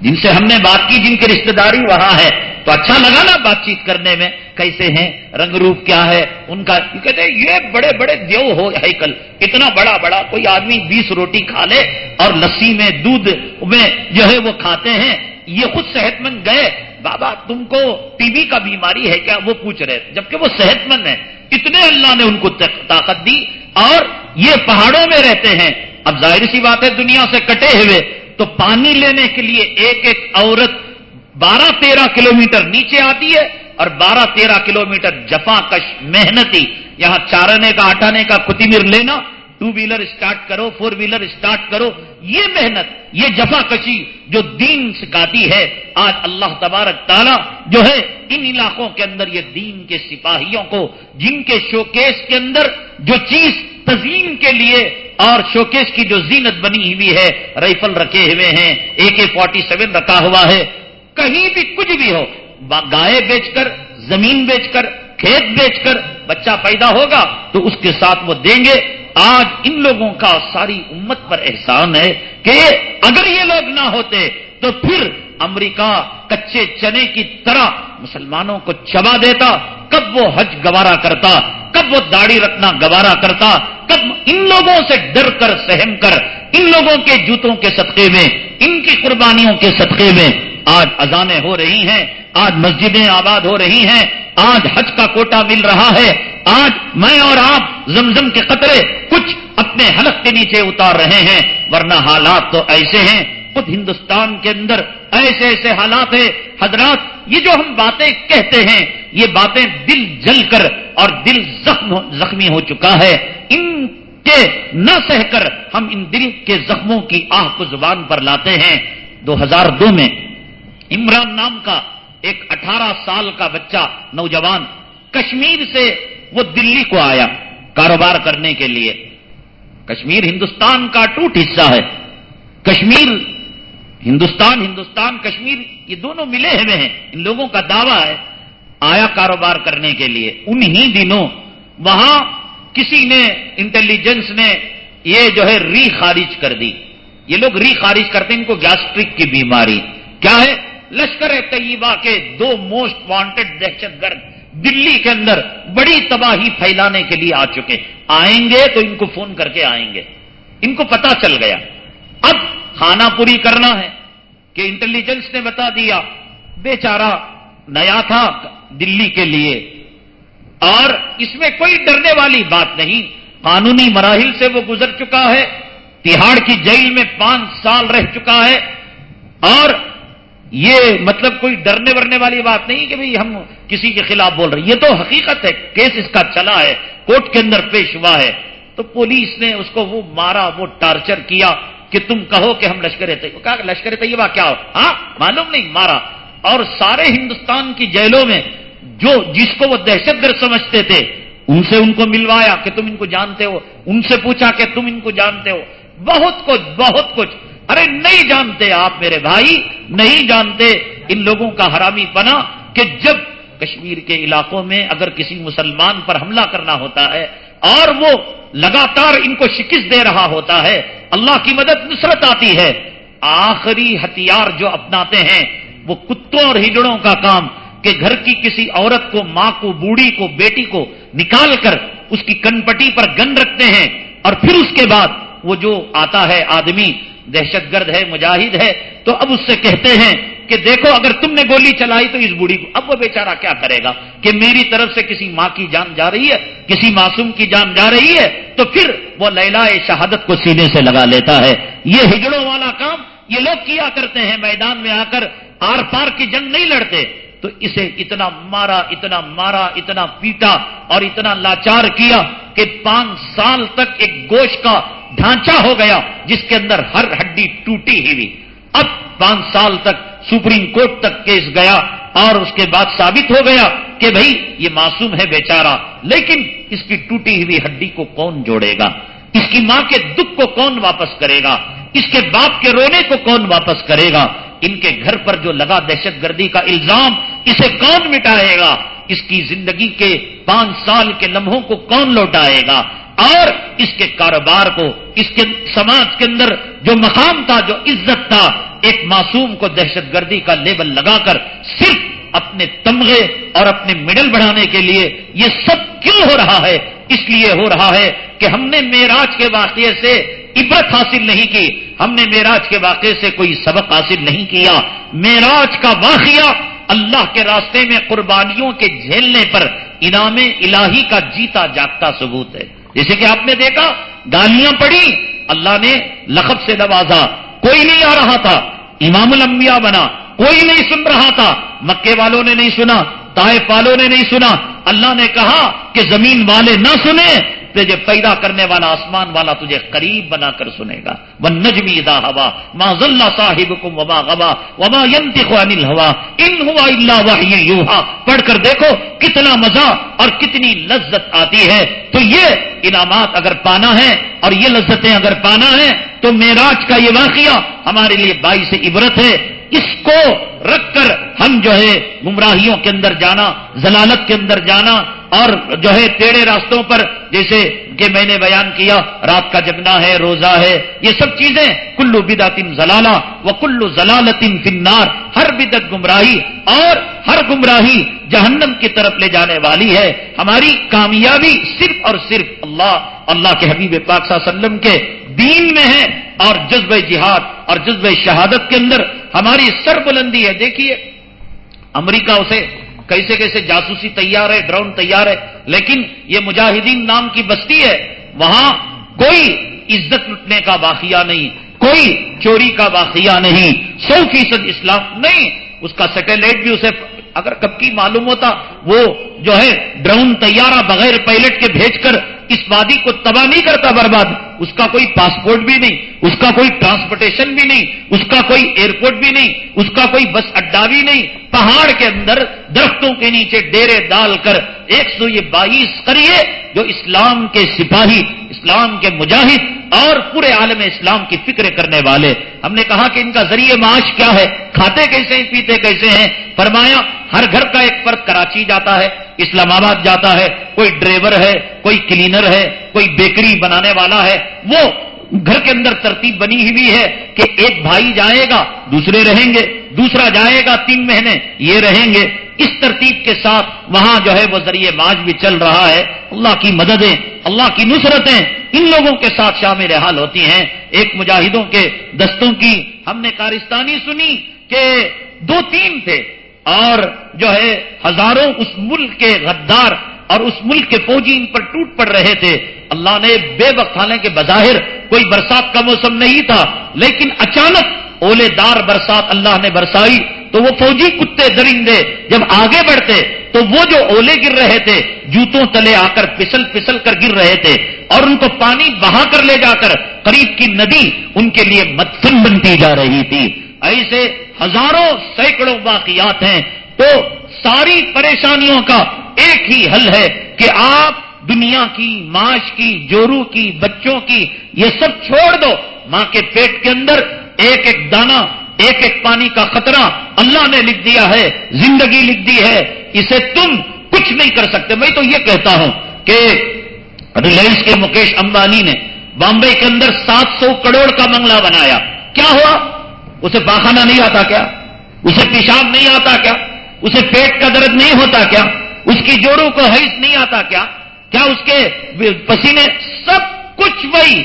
[SPEAKER 2] جن سے ہم نے بات کی، جن کی رشتہ داری وہاں ہے، تو اچھا لگا نا بات چیت کرنے میں، کیسے ہیں، رنگ روپ کیا ہے، ان کا کہتے ہیں، یہ بڑے بڑے دیو ہو ہیکل، اتنا بڑا بڑا، کوئی آدمی بیس روٹی کھا لے اور لسی میں دودھ میں جو ہے وہ کھاتے ہیں، یہ خود صحت مند گئے۔ بابا، تم کو ٹی بی کا بیماری ہے کیا؟ وہ پوچھ رہے، جبکہ وہ صحت مند ہے اتنے اللہ نے ان کو طاقت دی اور یہ پہاڑوں میں رہتے ہیں۔ اب ظاہر سی بات ہے، دنیا سے کٹے ہوئے۔ تو پانی لینے کے لیے ایک ایک عورت بارہ تیرہ کلومیٹر نیچے آتی ہے اور بارہ تیرہ کلومیٹر جفا کش محنتی۔ یہاں چارنے کا ہٹانے کا کتمیر لینا ٹو ویلر اسٹارٹ کرو، فور ویلر اسٹارٹ کرو، یہ محنت، یہ جفا کشی جو دین سکھاتی ہے، آج اللہ تبارک تعالیٰ جو ہے، ان علاقوں کے اندر یہ دین کے سپاہیوں کو، جن کے شوکیس کے اندر جو چیز تزئین کے لیے اور شوکیس کی جو زینت بنی ہوئی ہے، رائفل رکھے ہوئے ہیں، اے کے فورٹی سیون رکھا ہوا ہے، کہیں بھی کچھ بھی ہو گائے بیچ کر، زمین بیچ کر، کھیت بیچ کر، بچہ پیدا ہوگا تو اس کے ساتھ وہ دیں گے۔ آج ان لوگوں کا ساری امت پر احسان ہے کہ اگر یہ لوگ نہ ہوتے تو پھر امریکہ کچے چنے کی طرح مسلمانوں کو چبا دیتا، کب وہ حج گوارا کرتا، کب وہ داڑھی رکھنا گوارا کرتا، کب ان لوگوں سے ڈر کر، سہم کر، ان لوگوں کے جوتوں کے صدقے میں، ان کی قربانیوں کے صدقے میں آج اذانیں ہو رہی ہیں۔ آج مسجدیں آباد ہو رہی ہیں، آج حج کا کوٹا مل رہا ہے، آج میں اور آپ زمزم کے قطرے کچھ اپنے حلق کے نیچے اتار رہے ہیں، ورنہ حالات تو ایسے ہیں۔ خود ہندوستان کے اندر ایسے ایسے حالات ہیں۔ حضرات، یہ جو ہم باتیں کہتے ہیں، یہ باتیں دل جل کر اور دل زخم زخمی ہو چکا ہے۔ ان کے نہ سہ کر ہم ان دل کے زخموں کی آہ کو زبان پر لاتے ہیں۔ دو ہزار دو میں عمران نام کا ایک اٹھارہ سال کا بچہ نوجوان کشمیر سے وہ دلی کو آیا کاروبار کرنے کے لیے۔ کشمیر ہندوستان کا ٹوٹ حصہ ہے۔ کشمیر ہندوستان ہندوستان، کشمیر، یہ دونوں ملے ہوئے ہیں۔ ان لوگوں کا دعویٰ ہے آیا کاروبار کرنے کے لیے۔ انہی دنوں وہاں کسی نے انٹیلیجنس نے یہ جو ہے ری خارج کر دی۔ یہ لوگ ری خارج کرتے ہیں، ان کو گیسٹرک کی بیماری۔ کیا ہے؟ لشکر طیبہ کے دو موسٹ وانٹڈ دہشت گرد دلی کے اندر بڑی تباہی پھیلانے کے لیے آ چکے۔ آئیں گے تو ان کو فون کر کے آئیں گے۔ ان کو پتا چل گیا۔ اب کھانا پوری کرنا ہے کہ انٹیلیجنس نے بتا دیا، بیچارہ نیا تھا دلی کے لیے۔ اور اس میں کوئی ڈرنے والی بات نہیں، قانونی مراحل سے وہ گزر چکا ہے۔ تہاڑ کی جیل میں پانچ سال رہ چکا ہے۔ اور یہ مطلب کوئی ڈرنے ورنے والی بات نہیں کہ بھئی ہم کسی کے خلاف بول رہے یہ تو حقیقت ہے، کیس اس کا چلا ہے، کورٹ کے اندر پیش ہوا ہے۔ تو پولیس نے اس کو وہ مارا، وہ ٹارچر کیا کہ تم کہو کہ ہم لشکر کہا، لشکر طیبہ کیا ہو؟ ہاں معلوم نہیں، مارا۔ اور سارے ہندوستان کی جیلوں میں جو جس کو وہ دہشت گرد سمجھتے تھے، ان سے ان کو ملوایا کہ تم ان کو جانتے ہو۔ ان سے پوچھا کہ تم ان کو جانتے ہو۔ بہت کچھ بہت کچھ۔ ارے نہیں جانتے آپ میرے بھائی، نہیں جانتے ان لوگوں کا حرامی پنا کہ جب کشمیر کے علاقوں میں اگر کسی مسلمان پر حملہ کرنا ہوتا ہے اور وہ لگاتار ان کو شکست دے رہا ہوتا ہے، اللہ کی مدد نصرت آتی ہے۔ آخری ہتھیار جو اپناتے ہیں وہ کتوں اور ہجڑوں کا کام کہ گھر کی کسی عورت کو، ماں کو، بوڑھی کو، بیٹی کو نکال کر اس کی کنپٹی پر گن رکھتے ہیں اور پھر اس کے بعد وہ جو آتا ہے آدمی دہشت گرد ہے، مجاہد ہے، تو اب اس سے کہتے ہیں کہ دیکھو، اگر تم نے گولی چلائی تو اس بوڑھی کو، اب وہ بیچارہ کیا کرے گا؟ کہ میری طرف سے کسی ماں کی جان جا رہی ہے، کسی معصوم کی جان جا رہی ہے، تو پھر وہ لیلا شہادت کو سینے سے لگا لیتا ہے۔ یہ ہجڑوں والا کام، یہ لوگ کیا کرتے ہیں؟ میدان میں آ کر آر پار کی جنگ نہیں لڑتے۔ تو اسے اتنا مارا اتنا مارا، اتنا پیٹا اور اتنا لاچار کیا کہ پانچ سال تک ایک گوشت کا ڈھانچہ ہو گیا جس کے اندر ہر ہڈی ٹوٹی ہی ہوئی۔ اب پانچ سال تک سپریم کورٹ تک کیس گیا اور اس کے بعد ثابت ہو گیا کہ بھائی یہ معصوم ہے بیچارہ۔ لیکن اس کی ٹوٹی ہوئی ہڈی کو کون جوڑے گا؟ اس کی ماں کے دکھ کو کون واپس کرے گا؟ اس کے باپ کے رونے کو کون واپس کرے گا؟ ان کے گھر پر جو لگا دہشت گردی کا الزام، اسے کون مٹائے گا؟ اس کی زندگی کے پانچ سال کے لمحوں کو کون لوٹائے گا؟ اور اس کے کاروبار کو، اس کے سماج کے اندر جو مقام تھا، جو عزت تھا، ایک معصوم کو دہشت گردی کا لیبل لگا کر صرف اپنے تمغے اور اپنے میڈل بڑھانے کے لیے یہ سب کیوں ہو رہا ہے؟ اس لیے ہو رہا ہے کہ ہم نے میراج کے واقعے سے عبرت حاصل نہیں کی، ہم نے میراج کے واقعے سے کوئی سبق حاصل نہیں کیا۔ میراج کا واقعہ اللہ کے راستے میں قربانیوں کے جھیلنے پر انعام الہی کا جیتا جاگتا ثبوت ہے۔ جیسے کہ آپ نے دیکھا گالیاں پڑی اللہ نے لقب سے نوازا، کوئی نہیں آ رہا تھا، امام الانبیاء بنا، کوئی نہیں سن رہا تھا، مکے والوں نے نہیں سنا، طائف والوں نے نہیں سنا، اللہ نے کہا کہ زمین والے نہ سنے تجھے پیدا کرنے والا آسمان والا تجھے قریب بنا کر سنے گا۔ وہ نجمی دا ہوا ما ذلہ صاحب کم وبا غبا وبا انل ہوا ان ہوا اللہ یوہا پڑھ کر دیکھو کتنا مزہ اور کتنی لذت آتی ہے۔ تو یہ انعامات اگر پانا ہے اور یہ لذتیں اگر پانا ہے تو میراج کا یہ واقعہ ہمارے لیے بائی سے عبرت ہے۔ اس کو رکھ کر ہم جو ہے گمراہیوں کے اندر جانا، ضلالت کے اندر جانا اور جو ہے ٹیڑے راستوں پر جیسے کہ میں نے بیان کیا، رات کا جگنا ہے، روزہ ہے، یہ سب چیزیں، کلو بدا زلالہ و کلو ضلالت فنار ہر بدت گمراہی اور ہر گمراہی جہنم کی طرف لے جانے والی ہے۔ ہماری کامیابی صرف اور صرف اللہ اللہ کے حبیب پاک صلی اللہ علیہ وسلم کے دین میں ہے اور جذب جہاد اور جذب شہادت کے اندر ہماری سر بلندی ہے۔ دیکھیے، امریکہ اسے کیسے کیسے جاسوسی تیار ہے، ڈرون تیار ہے، لیکن یہ مجاہدین نام کی بستی ہے۔ وہاں کوئی عزت لٹنے کا واقعہ نہیں، کوئی چوری کا واقعہ نہیں، سو فیصد اسلام نہیں۔ اس کا سیٹلائٹ بھی اسے اگر کب کی معلوم ہوتا، وہ جو ہے ڈرون تیارہ بغیر پائلٹ کے بھیج کر اس وادی کو تباہ نہیں کرتا برباد، اس کا کوئی پاسپورٹ بھی نہیں، اس کا کوئی ٹرانسپورٹیشن بھی نہیں، اس کا کوئی ایئرپورٹ بھی نہیں، اس کا کوئی بس اڈا بھی نہیں، پہاڑ کے اندر درختوں کے نیچے ڈیرے ڈال کر ایک سو یہ بائیس کریے جو اسلام کے سپاہی اسلام کے مجاہد اور پورے عالم اسلام کی فکر کرنے والے۔ ہم نے کہا کہ ان کا ذریعے معاش کیا ہے؟ کھاتے کیسے ہیں؟ پیتے کیسے ہیں؟ فرمایا، ہر گھر کا ایک فرد کراچی جاتا ہے، اسلام آباد جاتا ہے، کوئی ڈرائیور ہے، کوئی کلینر ہے، کوئی بیکری بنانے والا ہے۔ وہ گھر کے اندر ترتیب بنی ہوئی ہے کہ ایک بھائی جائے گا، دوسرے رہیں گے، دوسرا جائے گا تین مہینے، یہ رہیں گے۔ اس ترتیب کے ساتھ وہاں جو ہے وہ ذریعے معاش بھی چل رہا ہے۔ اللہ کی مددیں اللہ کی نصرتیں ان لوگوں کے ساتھ شامل حال ہوتی ہیں۔ ایک مجاہدوں کے دستوں کی ہم نے کارستانی سنی کہ دو تین تھے اور جو ہے ہزاروں اس ملک کے غدار اور اس ملک کے فوجی ان پر ٹوٹ پڑ رہے تھے۔ اللہ نے بے وقت حالانکہ بظاہر کوئی برسات کا موسم نہیں تھا، لیکن اچانک اولے دار برسات اللہ نے برسائی، تو وہ فوجی کتے درندے جب آگے بڑھتے، تو وہ جو اولے گر رہے تھے، جوتوں تلے آ کر پسل پسل کر گر رہے تھے، اور ان کو پانی بہا کر لے جا کر قریب کی ندی ان کے لیے مدفن بنتی جا رہی تھی۔ ایسے ہزاروں سینکڑوں واقعات ہیں۔ تو ساری پریشانیوں کا ایک ہی حل ہے کہ آپ دنیا کی، معاش کی، جورو کی، بچوں کی، یہ سب چھوڑ دو۔ ماں کے پیٹ کے اندر ایک ایک دانا ایک ایک پانی کا خطرہ اللہ نے لکھ دیا ہے، زندگی لکھ دی ہے، اسے تم کچھ نہیں کر سکتے۔ میں تو یہ کہتا ہوں کہ ریلائنس کے مکیش امبانی نے بامبے کے اندر سات سو کروڑ کا بنگلہ بنایا۔ کیا ہوا؟ اسے باخانہ نہیں آتا کیا؟ اسے پیشاب نہیں آتا کیا؟ اسے پیٹ کا درد نہیں ہوتا کیا؟ اس کی جوڑوں کو حیث نہیں آتا کیا؟ کیا اس کے پسینے سب کچھ وہی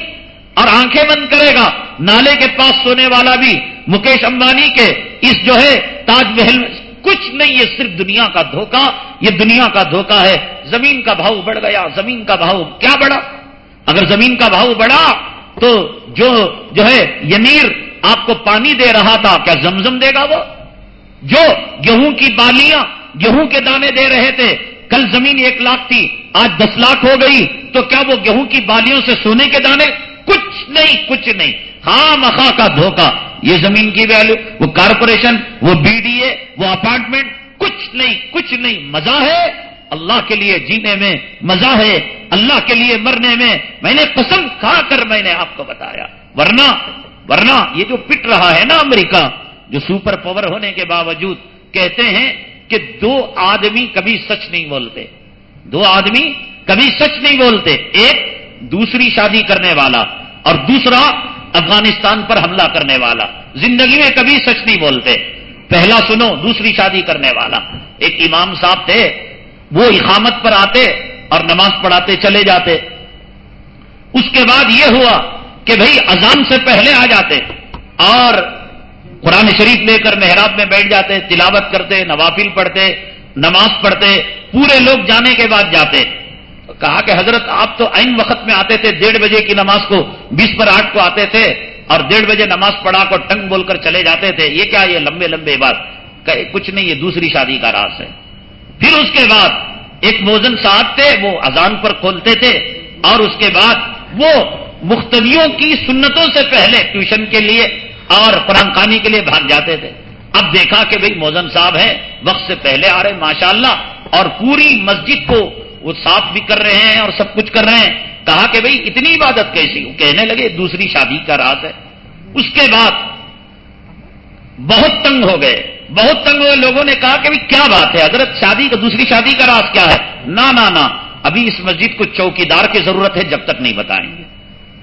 [SPEAKER 2] اور آنکھیں بند کرے گا۔ نالے کے پاس سونے والا بھی، مکیش امبانی کے اس جو ہے، تاج محل کچھ نہیں، یہ صرف دنیا کا دھوکہ یہ دنیا کا دھوکہ ہے۔ زمین کا بھاؤ بڑھ گیا، زمین کا بھاؤ کیا بڑھا؟ اگر زمین کا بھاؤ بڑھا تو جو جو ہے ینیر آپ کو پانی دے رہا تھا، کیا زمزم دے گا وہ؟ جو گیہوں کی بالیاں، گیہوں کے دانے دے رہے تھے، کل زمین ایک لاکھ تھی، آج دس لاکھ ہو گئی، تو کیا وہ گیہوں کی بالیوں سے سونے کے دانے کچھ نہیں کچھ نہیں۔ ہاں مخا کا دھوکہ۔ یہ زمین کی ویلو وہ کارپوریشن وہ بی ڈی اے وہ اپارٹمنٹ کچھ نہیں کچھ نہیں۔ مزہ ہے اللہ کے لیے جینے میں، مزہ ہے اللہ کے لیے مرنے میں۔ میں نے پسند کھا کر میں نے آپ کو بتایا۔ ورنہ ورنہ یہ جو پٹ رہا ہے نا امریکہ، جو سپر پاور ہونے کے باوجود، کہتے ہیں کہ دو آدمی کبھی سچ نہیں بولتے۔ دو آدمی کبھی سچ نہیں بولتے۔ ایک دوسری شادی کرنے والا اور دوسرا افغانستان پر حملہ کرنے والا۔ زندگی میں کبھی سچ نہیں بولتے۔ پہلا سنو، دوسری شادی کرنے والا۔ ایک امام صاحب تھے، وہ اقامت پر آتے اور نماز پڑھاتے چلے جاتے۔ اس کے بعد یہ ہوا کہ بھائی اذان سے پہلے آ جاتے اور قرآن شریف لے کر محراب میں بیٹھ جاتے، تلاوت کرتے، نوافل پڑھتے، نماز پڑھتے، پورے لوگ جانے کے بعد جاتے۔ کہا کہ حضرت آپ تو عین وقت میں آتے تھے، ڈیڑھ بجے کی نماز کو، بیس پر آٹھ کو آتے تھے اور ڈیڑھ بجے نماز پڑھا کر ٹنگ بول کر چلے جاتے تھے۔ یہ کیا یہ لمبے لمبے بات؟ کہ کچھ نہیں، یہ دوسری شادی کا راز ہے۔ پھر اس کے بعد ایک موزن صاحب تھے، وہ اذان پر کھولتے تھے اور اس کے بعد وہ مختلفوں کی سنتوں سے پہلے ٹیوشن کے لیے اور قرآن خانی کے لیے بھاگ جاتے تھے۔ اب دیکھا کہ بھئی موزن صاحب ہیں، وقت سے پہلے آ رہے ماشاءاللہ، اور پوری مسجد کو وہ صاف بھی کر رہے ہیں اور سب کچھ کر رہے ہیں۔ کہا کہ بھئی، اتنی عبادت کیسی؟ وہ کہنے لگے، دوسری شادی کا راز ہے۔ اس کے بعد بہت تنگ ہو گئے۔ بہت تنگ ہوئے۔ لوگوں نے کہا کہ کیا بات ہے؟ حضرت شادی کا دوسری شادی کا راز کیا ہے؟ نہ نہ ابھی اس مسجد کو چوکیدار کی ضرورت ہے، جب تک نہیں بتائیں گے۔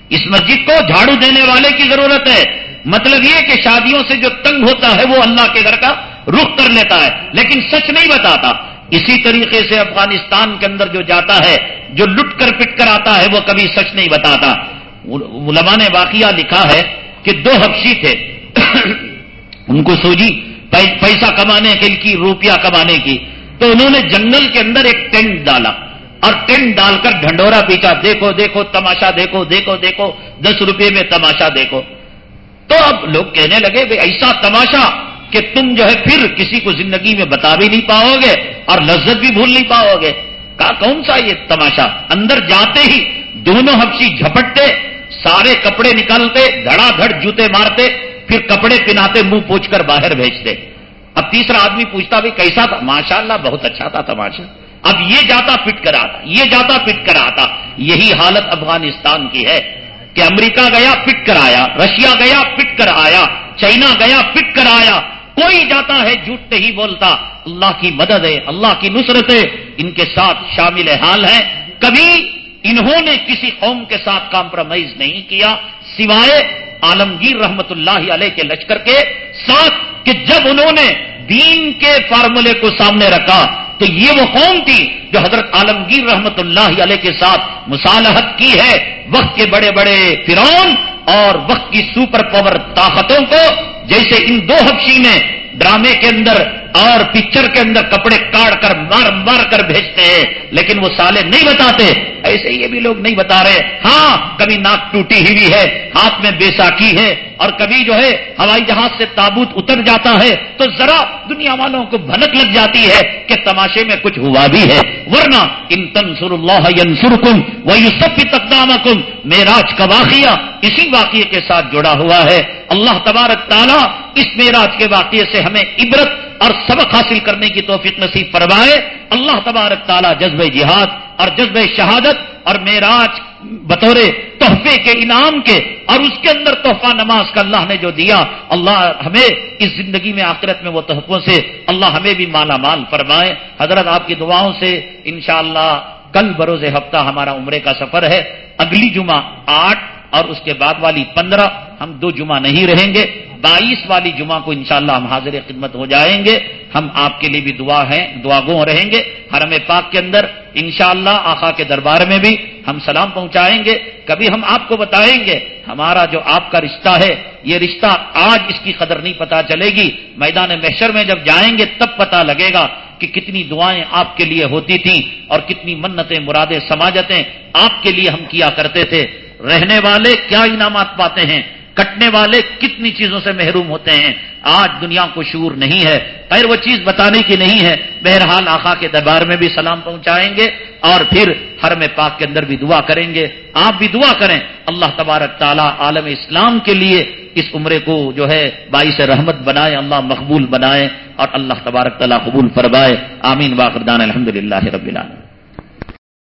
[SPEAKER 2] اس مسجد کو جھاڑو دینے والے کی ضرورت ہے۔ مطلب یہ کہ شادیوں سے جو تنگ ہوتا ہے، وہ اللہ کے گھر کا رخ کر لیتا ہے۔ لیکن سچ نہیں بتاتا۔ اسی طریقے سے افغانستان کے اندر جو جاتا ہے، جو لٹ کر پٹ کر آتا ہے، وہ کبھی سچ نہیں بتاتا۔ علماء نے واقعہ لکھا ہے کہ دو حفشی تھے۔ ان کو سوجی پیسہ کمانے کے کی، روپیہ کمانے کی۔ تو انہوں نے جنگل کے اندر ایک ٹینٹ ڈالا۔ اور ٹینٹ ڈال کر ڈھنڈورا پیچا دیکھو دیکھو، تماشا دیکھو دیکھو دیکھو، دس روپے میں تماشا دیکھو۔ تو اب لوگ کہنے لگے بھائی ایسا تماشا کہ تم جو ہے پھر کسی کو زندگی میں بتا بھی نہیں پاؤ گے اور لذت بھی بھول نہیں پاؤ گے۔ کہا کون سا یہ تماشا؟ اندر جاتے ہی دونوں ہفسی جھپٹتے، سارے کپڑے نکالتے، دھڑا دھڑ جوتے مارتے، پھر کپڑے پہناتے، منہ پوچھ کر باہر بھیجتے۔ اب تیسرا آدمی پوچھتا بھی کیسا تھا؟ ماشاء اللہ بہت اچھا تھا تماشا۔ اب یہ جاتا پٹ کر آتا یہ جاتا پٹ کر آتا یہی حالت افغانستان کی ہے کہ امریکہ گیا پٹ کر آیا رشیا گیا پٹ کر آیا چائنا گیا پٹ کر آیا کوئی جاتا ہے جھوٹ نہیں بولتا۔ اللہ کی مدد ہے، اللہ کی نصرت ہے۔ ان کے ساتھ شامل حال ہے کبھی انہوں نے کسی قوم کے ساتھ کمپرومائز نہیں کیا، سوائے عالمگیر رحمت اللہ علیہ کے لشکر کے ساتھ کہ جب انہوں نے دین کے فارمولے کو سامنے رکھا تو یہ وہ قوم تھی جو حضرت عالمگیر رحمت اللہ علیہ کے ساتھ مصالحت کی ہے۔ وقت کے بڑے بڑے فرون اور وقت کی سپر پاور طاقتوں کو جیسے ان دو حبشی نے ڈرامے کے اندر اور پکچر کے اندر کپڑے کاٹ کر مار مار کر بھیجتے ہیں، لیکن وہ سالے نہیں بتاتے۔ ایسے یہ بھی لوگ نہیں بتا رہے۔ ہاں کبھی ناک ٹوٹی ہوئی ہے، ہاتھ میں بیساکھی ہے، اور کبھی جو ہے، ہوائی جہاز سے تابوت اتر جاتا ہے۔ تو ذرا دنیا والوں کو بھنک لگ جاتی ہے کہ تماشے میں کچھ ہوا بھی ہے۔ ورنہ، ان تنسر اللہ ینسرکم ویسفی تقدامکم میراج کا واقعہ اسی واقعے کے ساتھ جڑا ہوا ہے۔ اللہ تبارک تعالیٰ اس میراج کے واقعے سے ہمیں عبرت اور سبق حاصل کرنے کی توفیق نصیب فرمائے۔ اللہ تبارک تعالیٰ جذب جہاد اور جذب شہادت اور معراج بطور تحفے کے انعام کے اور اس کے اندر تحفہ نماز کا اللہ نے جو دیا، اللہ ہمیں اس زندگی میں آخرت میں وہ تحفوں سے اللہ ہمیں بھی مالا مال فرمائے۔ حضرت آپ کی دعاؤں سے انشاءاللہ کل بروز ہفتہ ہمارا عمرے کا سفر ہے۔ اگلی جمعہ آٹھ اور اس کے بعد والی پندرہ، ہم دو جمعہ نہیں رہیں گے۔ بائیس والی جمعہ کو انشاءاللہ ہم حاضر خدمت ہو جائیں گے۔ ہم آپ کے لیے بھی دعا ہیں دعا گو رہیں گے۔ حرم پاک کے اندر انشاءاللہ آخا کے دربار میں بھی ہم سلام پہنچائیں گے۔ کبھی ہم آپ کو بتائیں گے، ہمارا جو آپ کا رشتہ ہے، یہ رشتہ آج اس کی قدر نہیں پتا چلے گی۔ میدان محشر میں جب جائیں گے، تب پتا لگے گا کہ کتنی دعائیں آپ کے لیے ہوتی تھیں اور کتنی منتیں، مرادیں، سماجتیں آپ کے لیے ہم کیا کرتے تھے۔ رہنے والے کیا انعامات پاتے ہیں؟ کٹنے والے کتنی چیزوں سے محروم ہوتے ہیں۔ آج دنیا کو شعور نہیں ہے، خیر وہ چیز بتانے کی نہیں ہے۔ بہرحال آقا کے دربار میں بھی سلام پہنچائیں گے اور پھر حرم پاک کے اندر بھی دعا کریں گے۔ آپ بھی دعا کریں۔ اللہ تبارک تعالیٰ عالم اسلام کے لیے اس عمرے کو جو ہے باعث رحمت بنائے، اللہ مقبول بنائے اور اللہ تبارک تعالیٰ قبول فرمائے۔ آمین واقردان الحمد للہ رب العالمین۔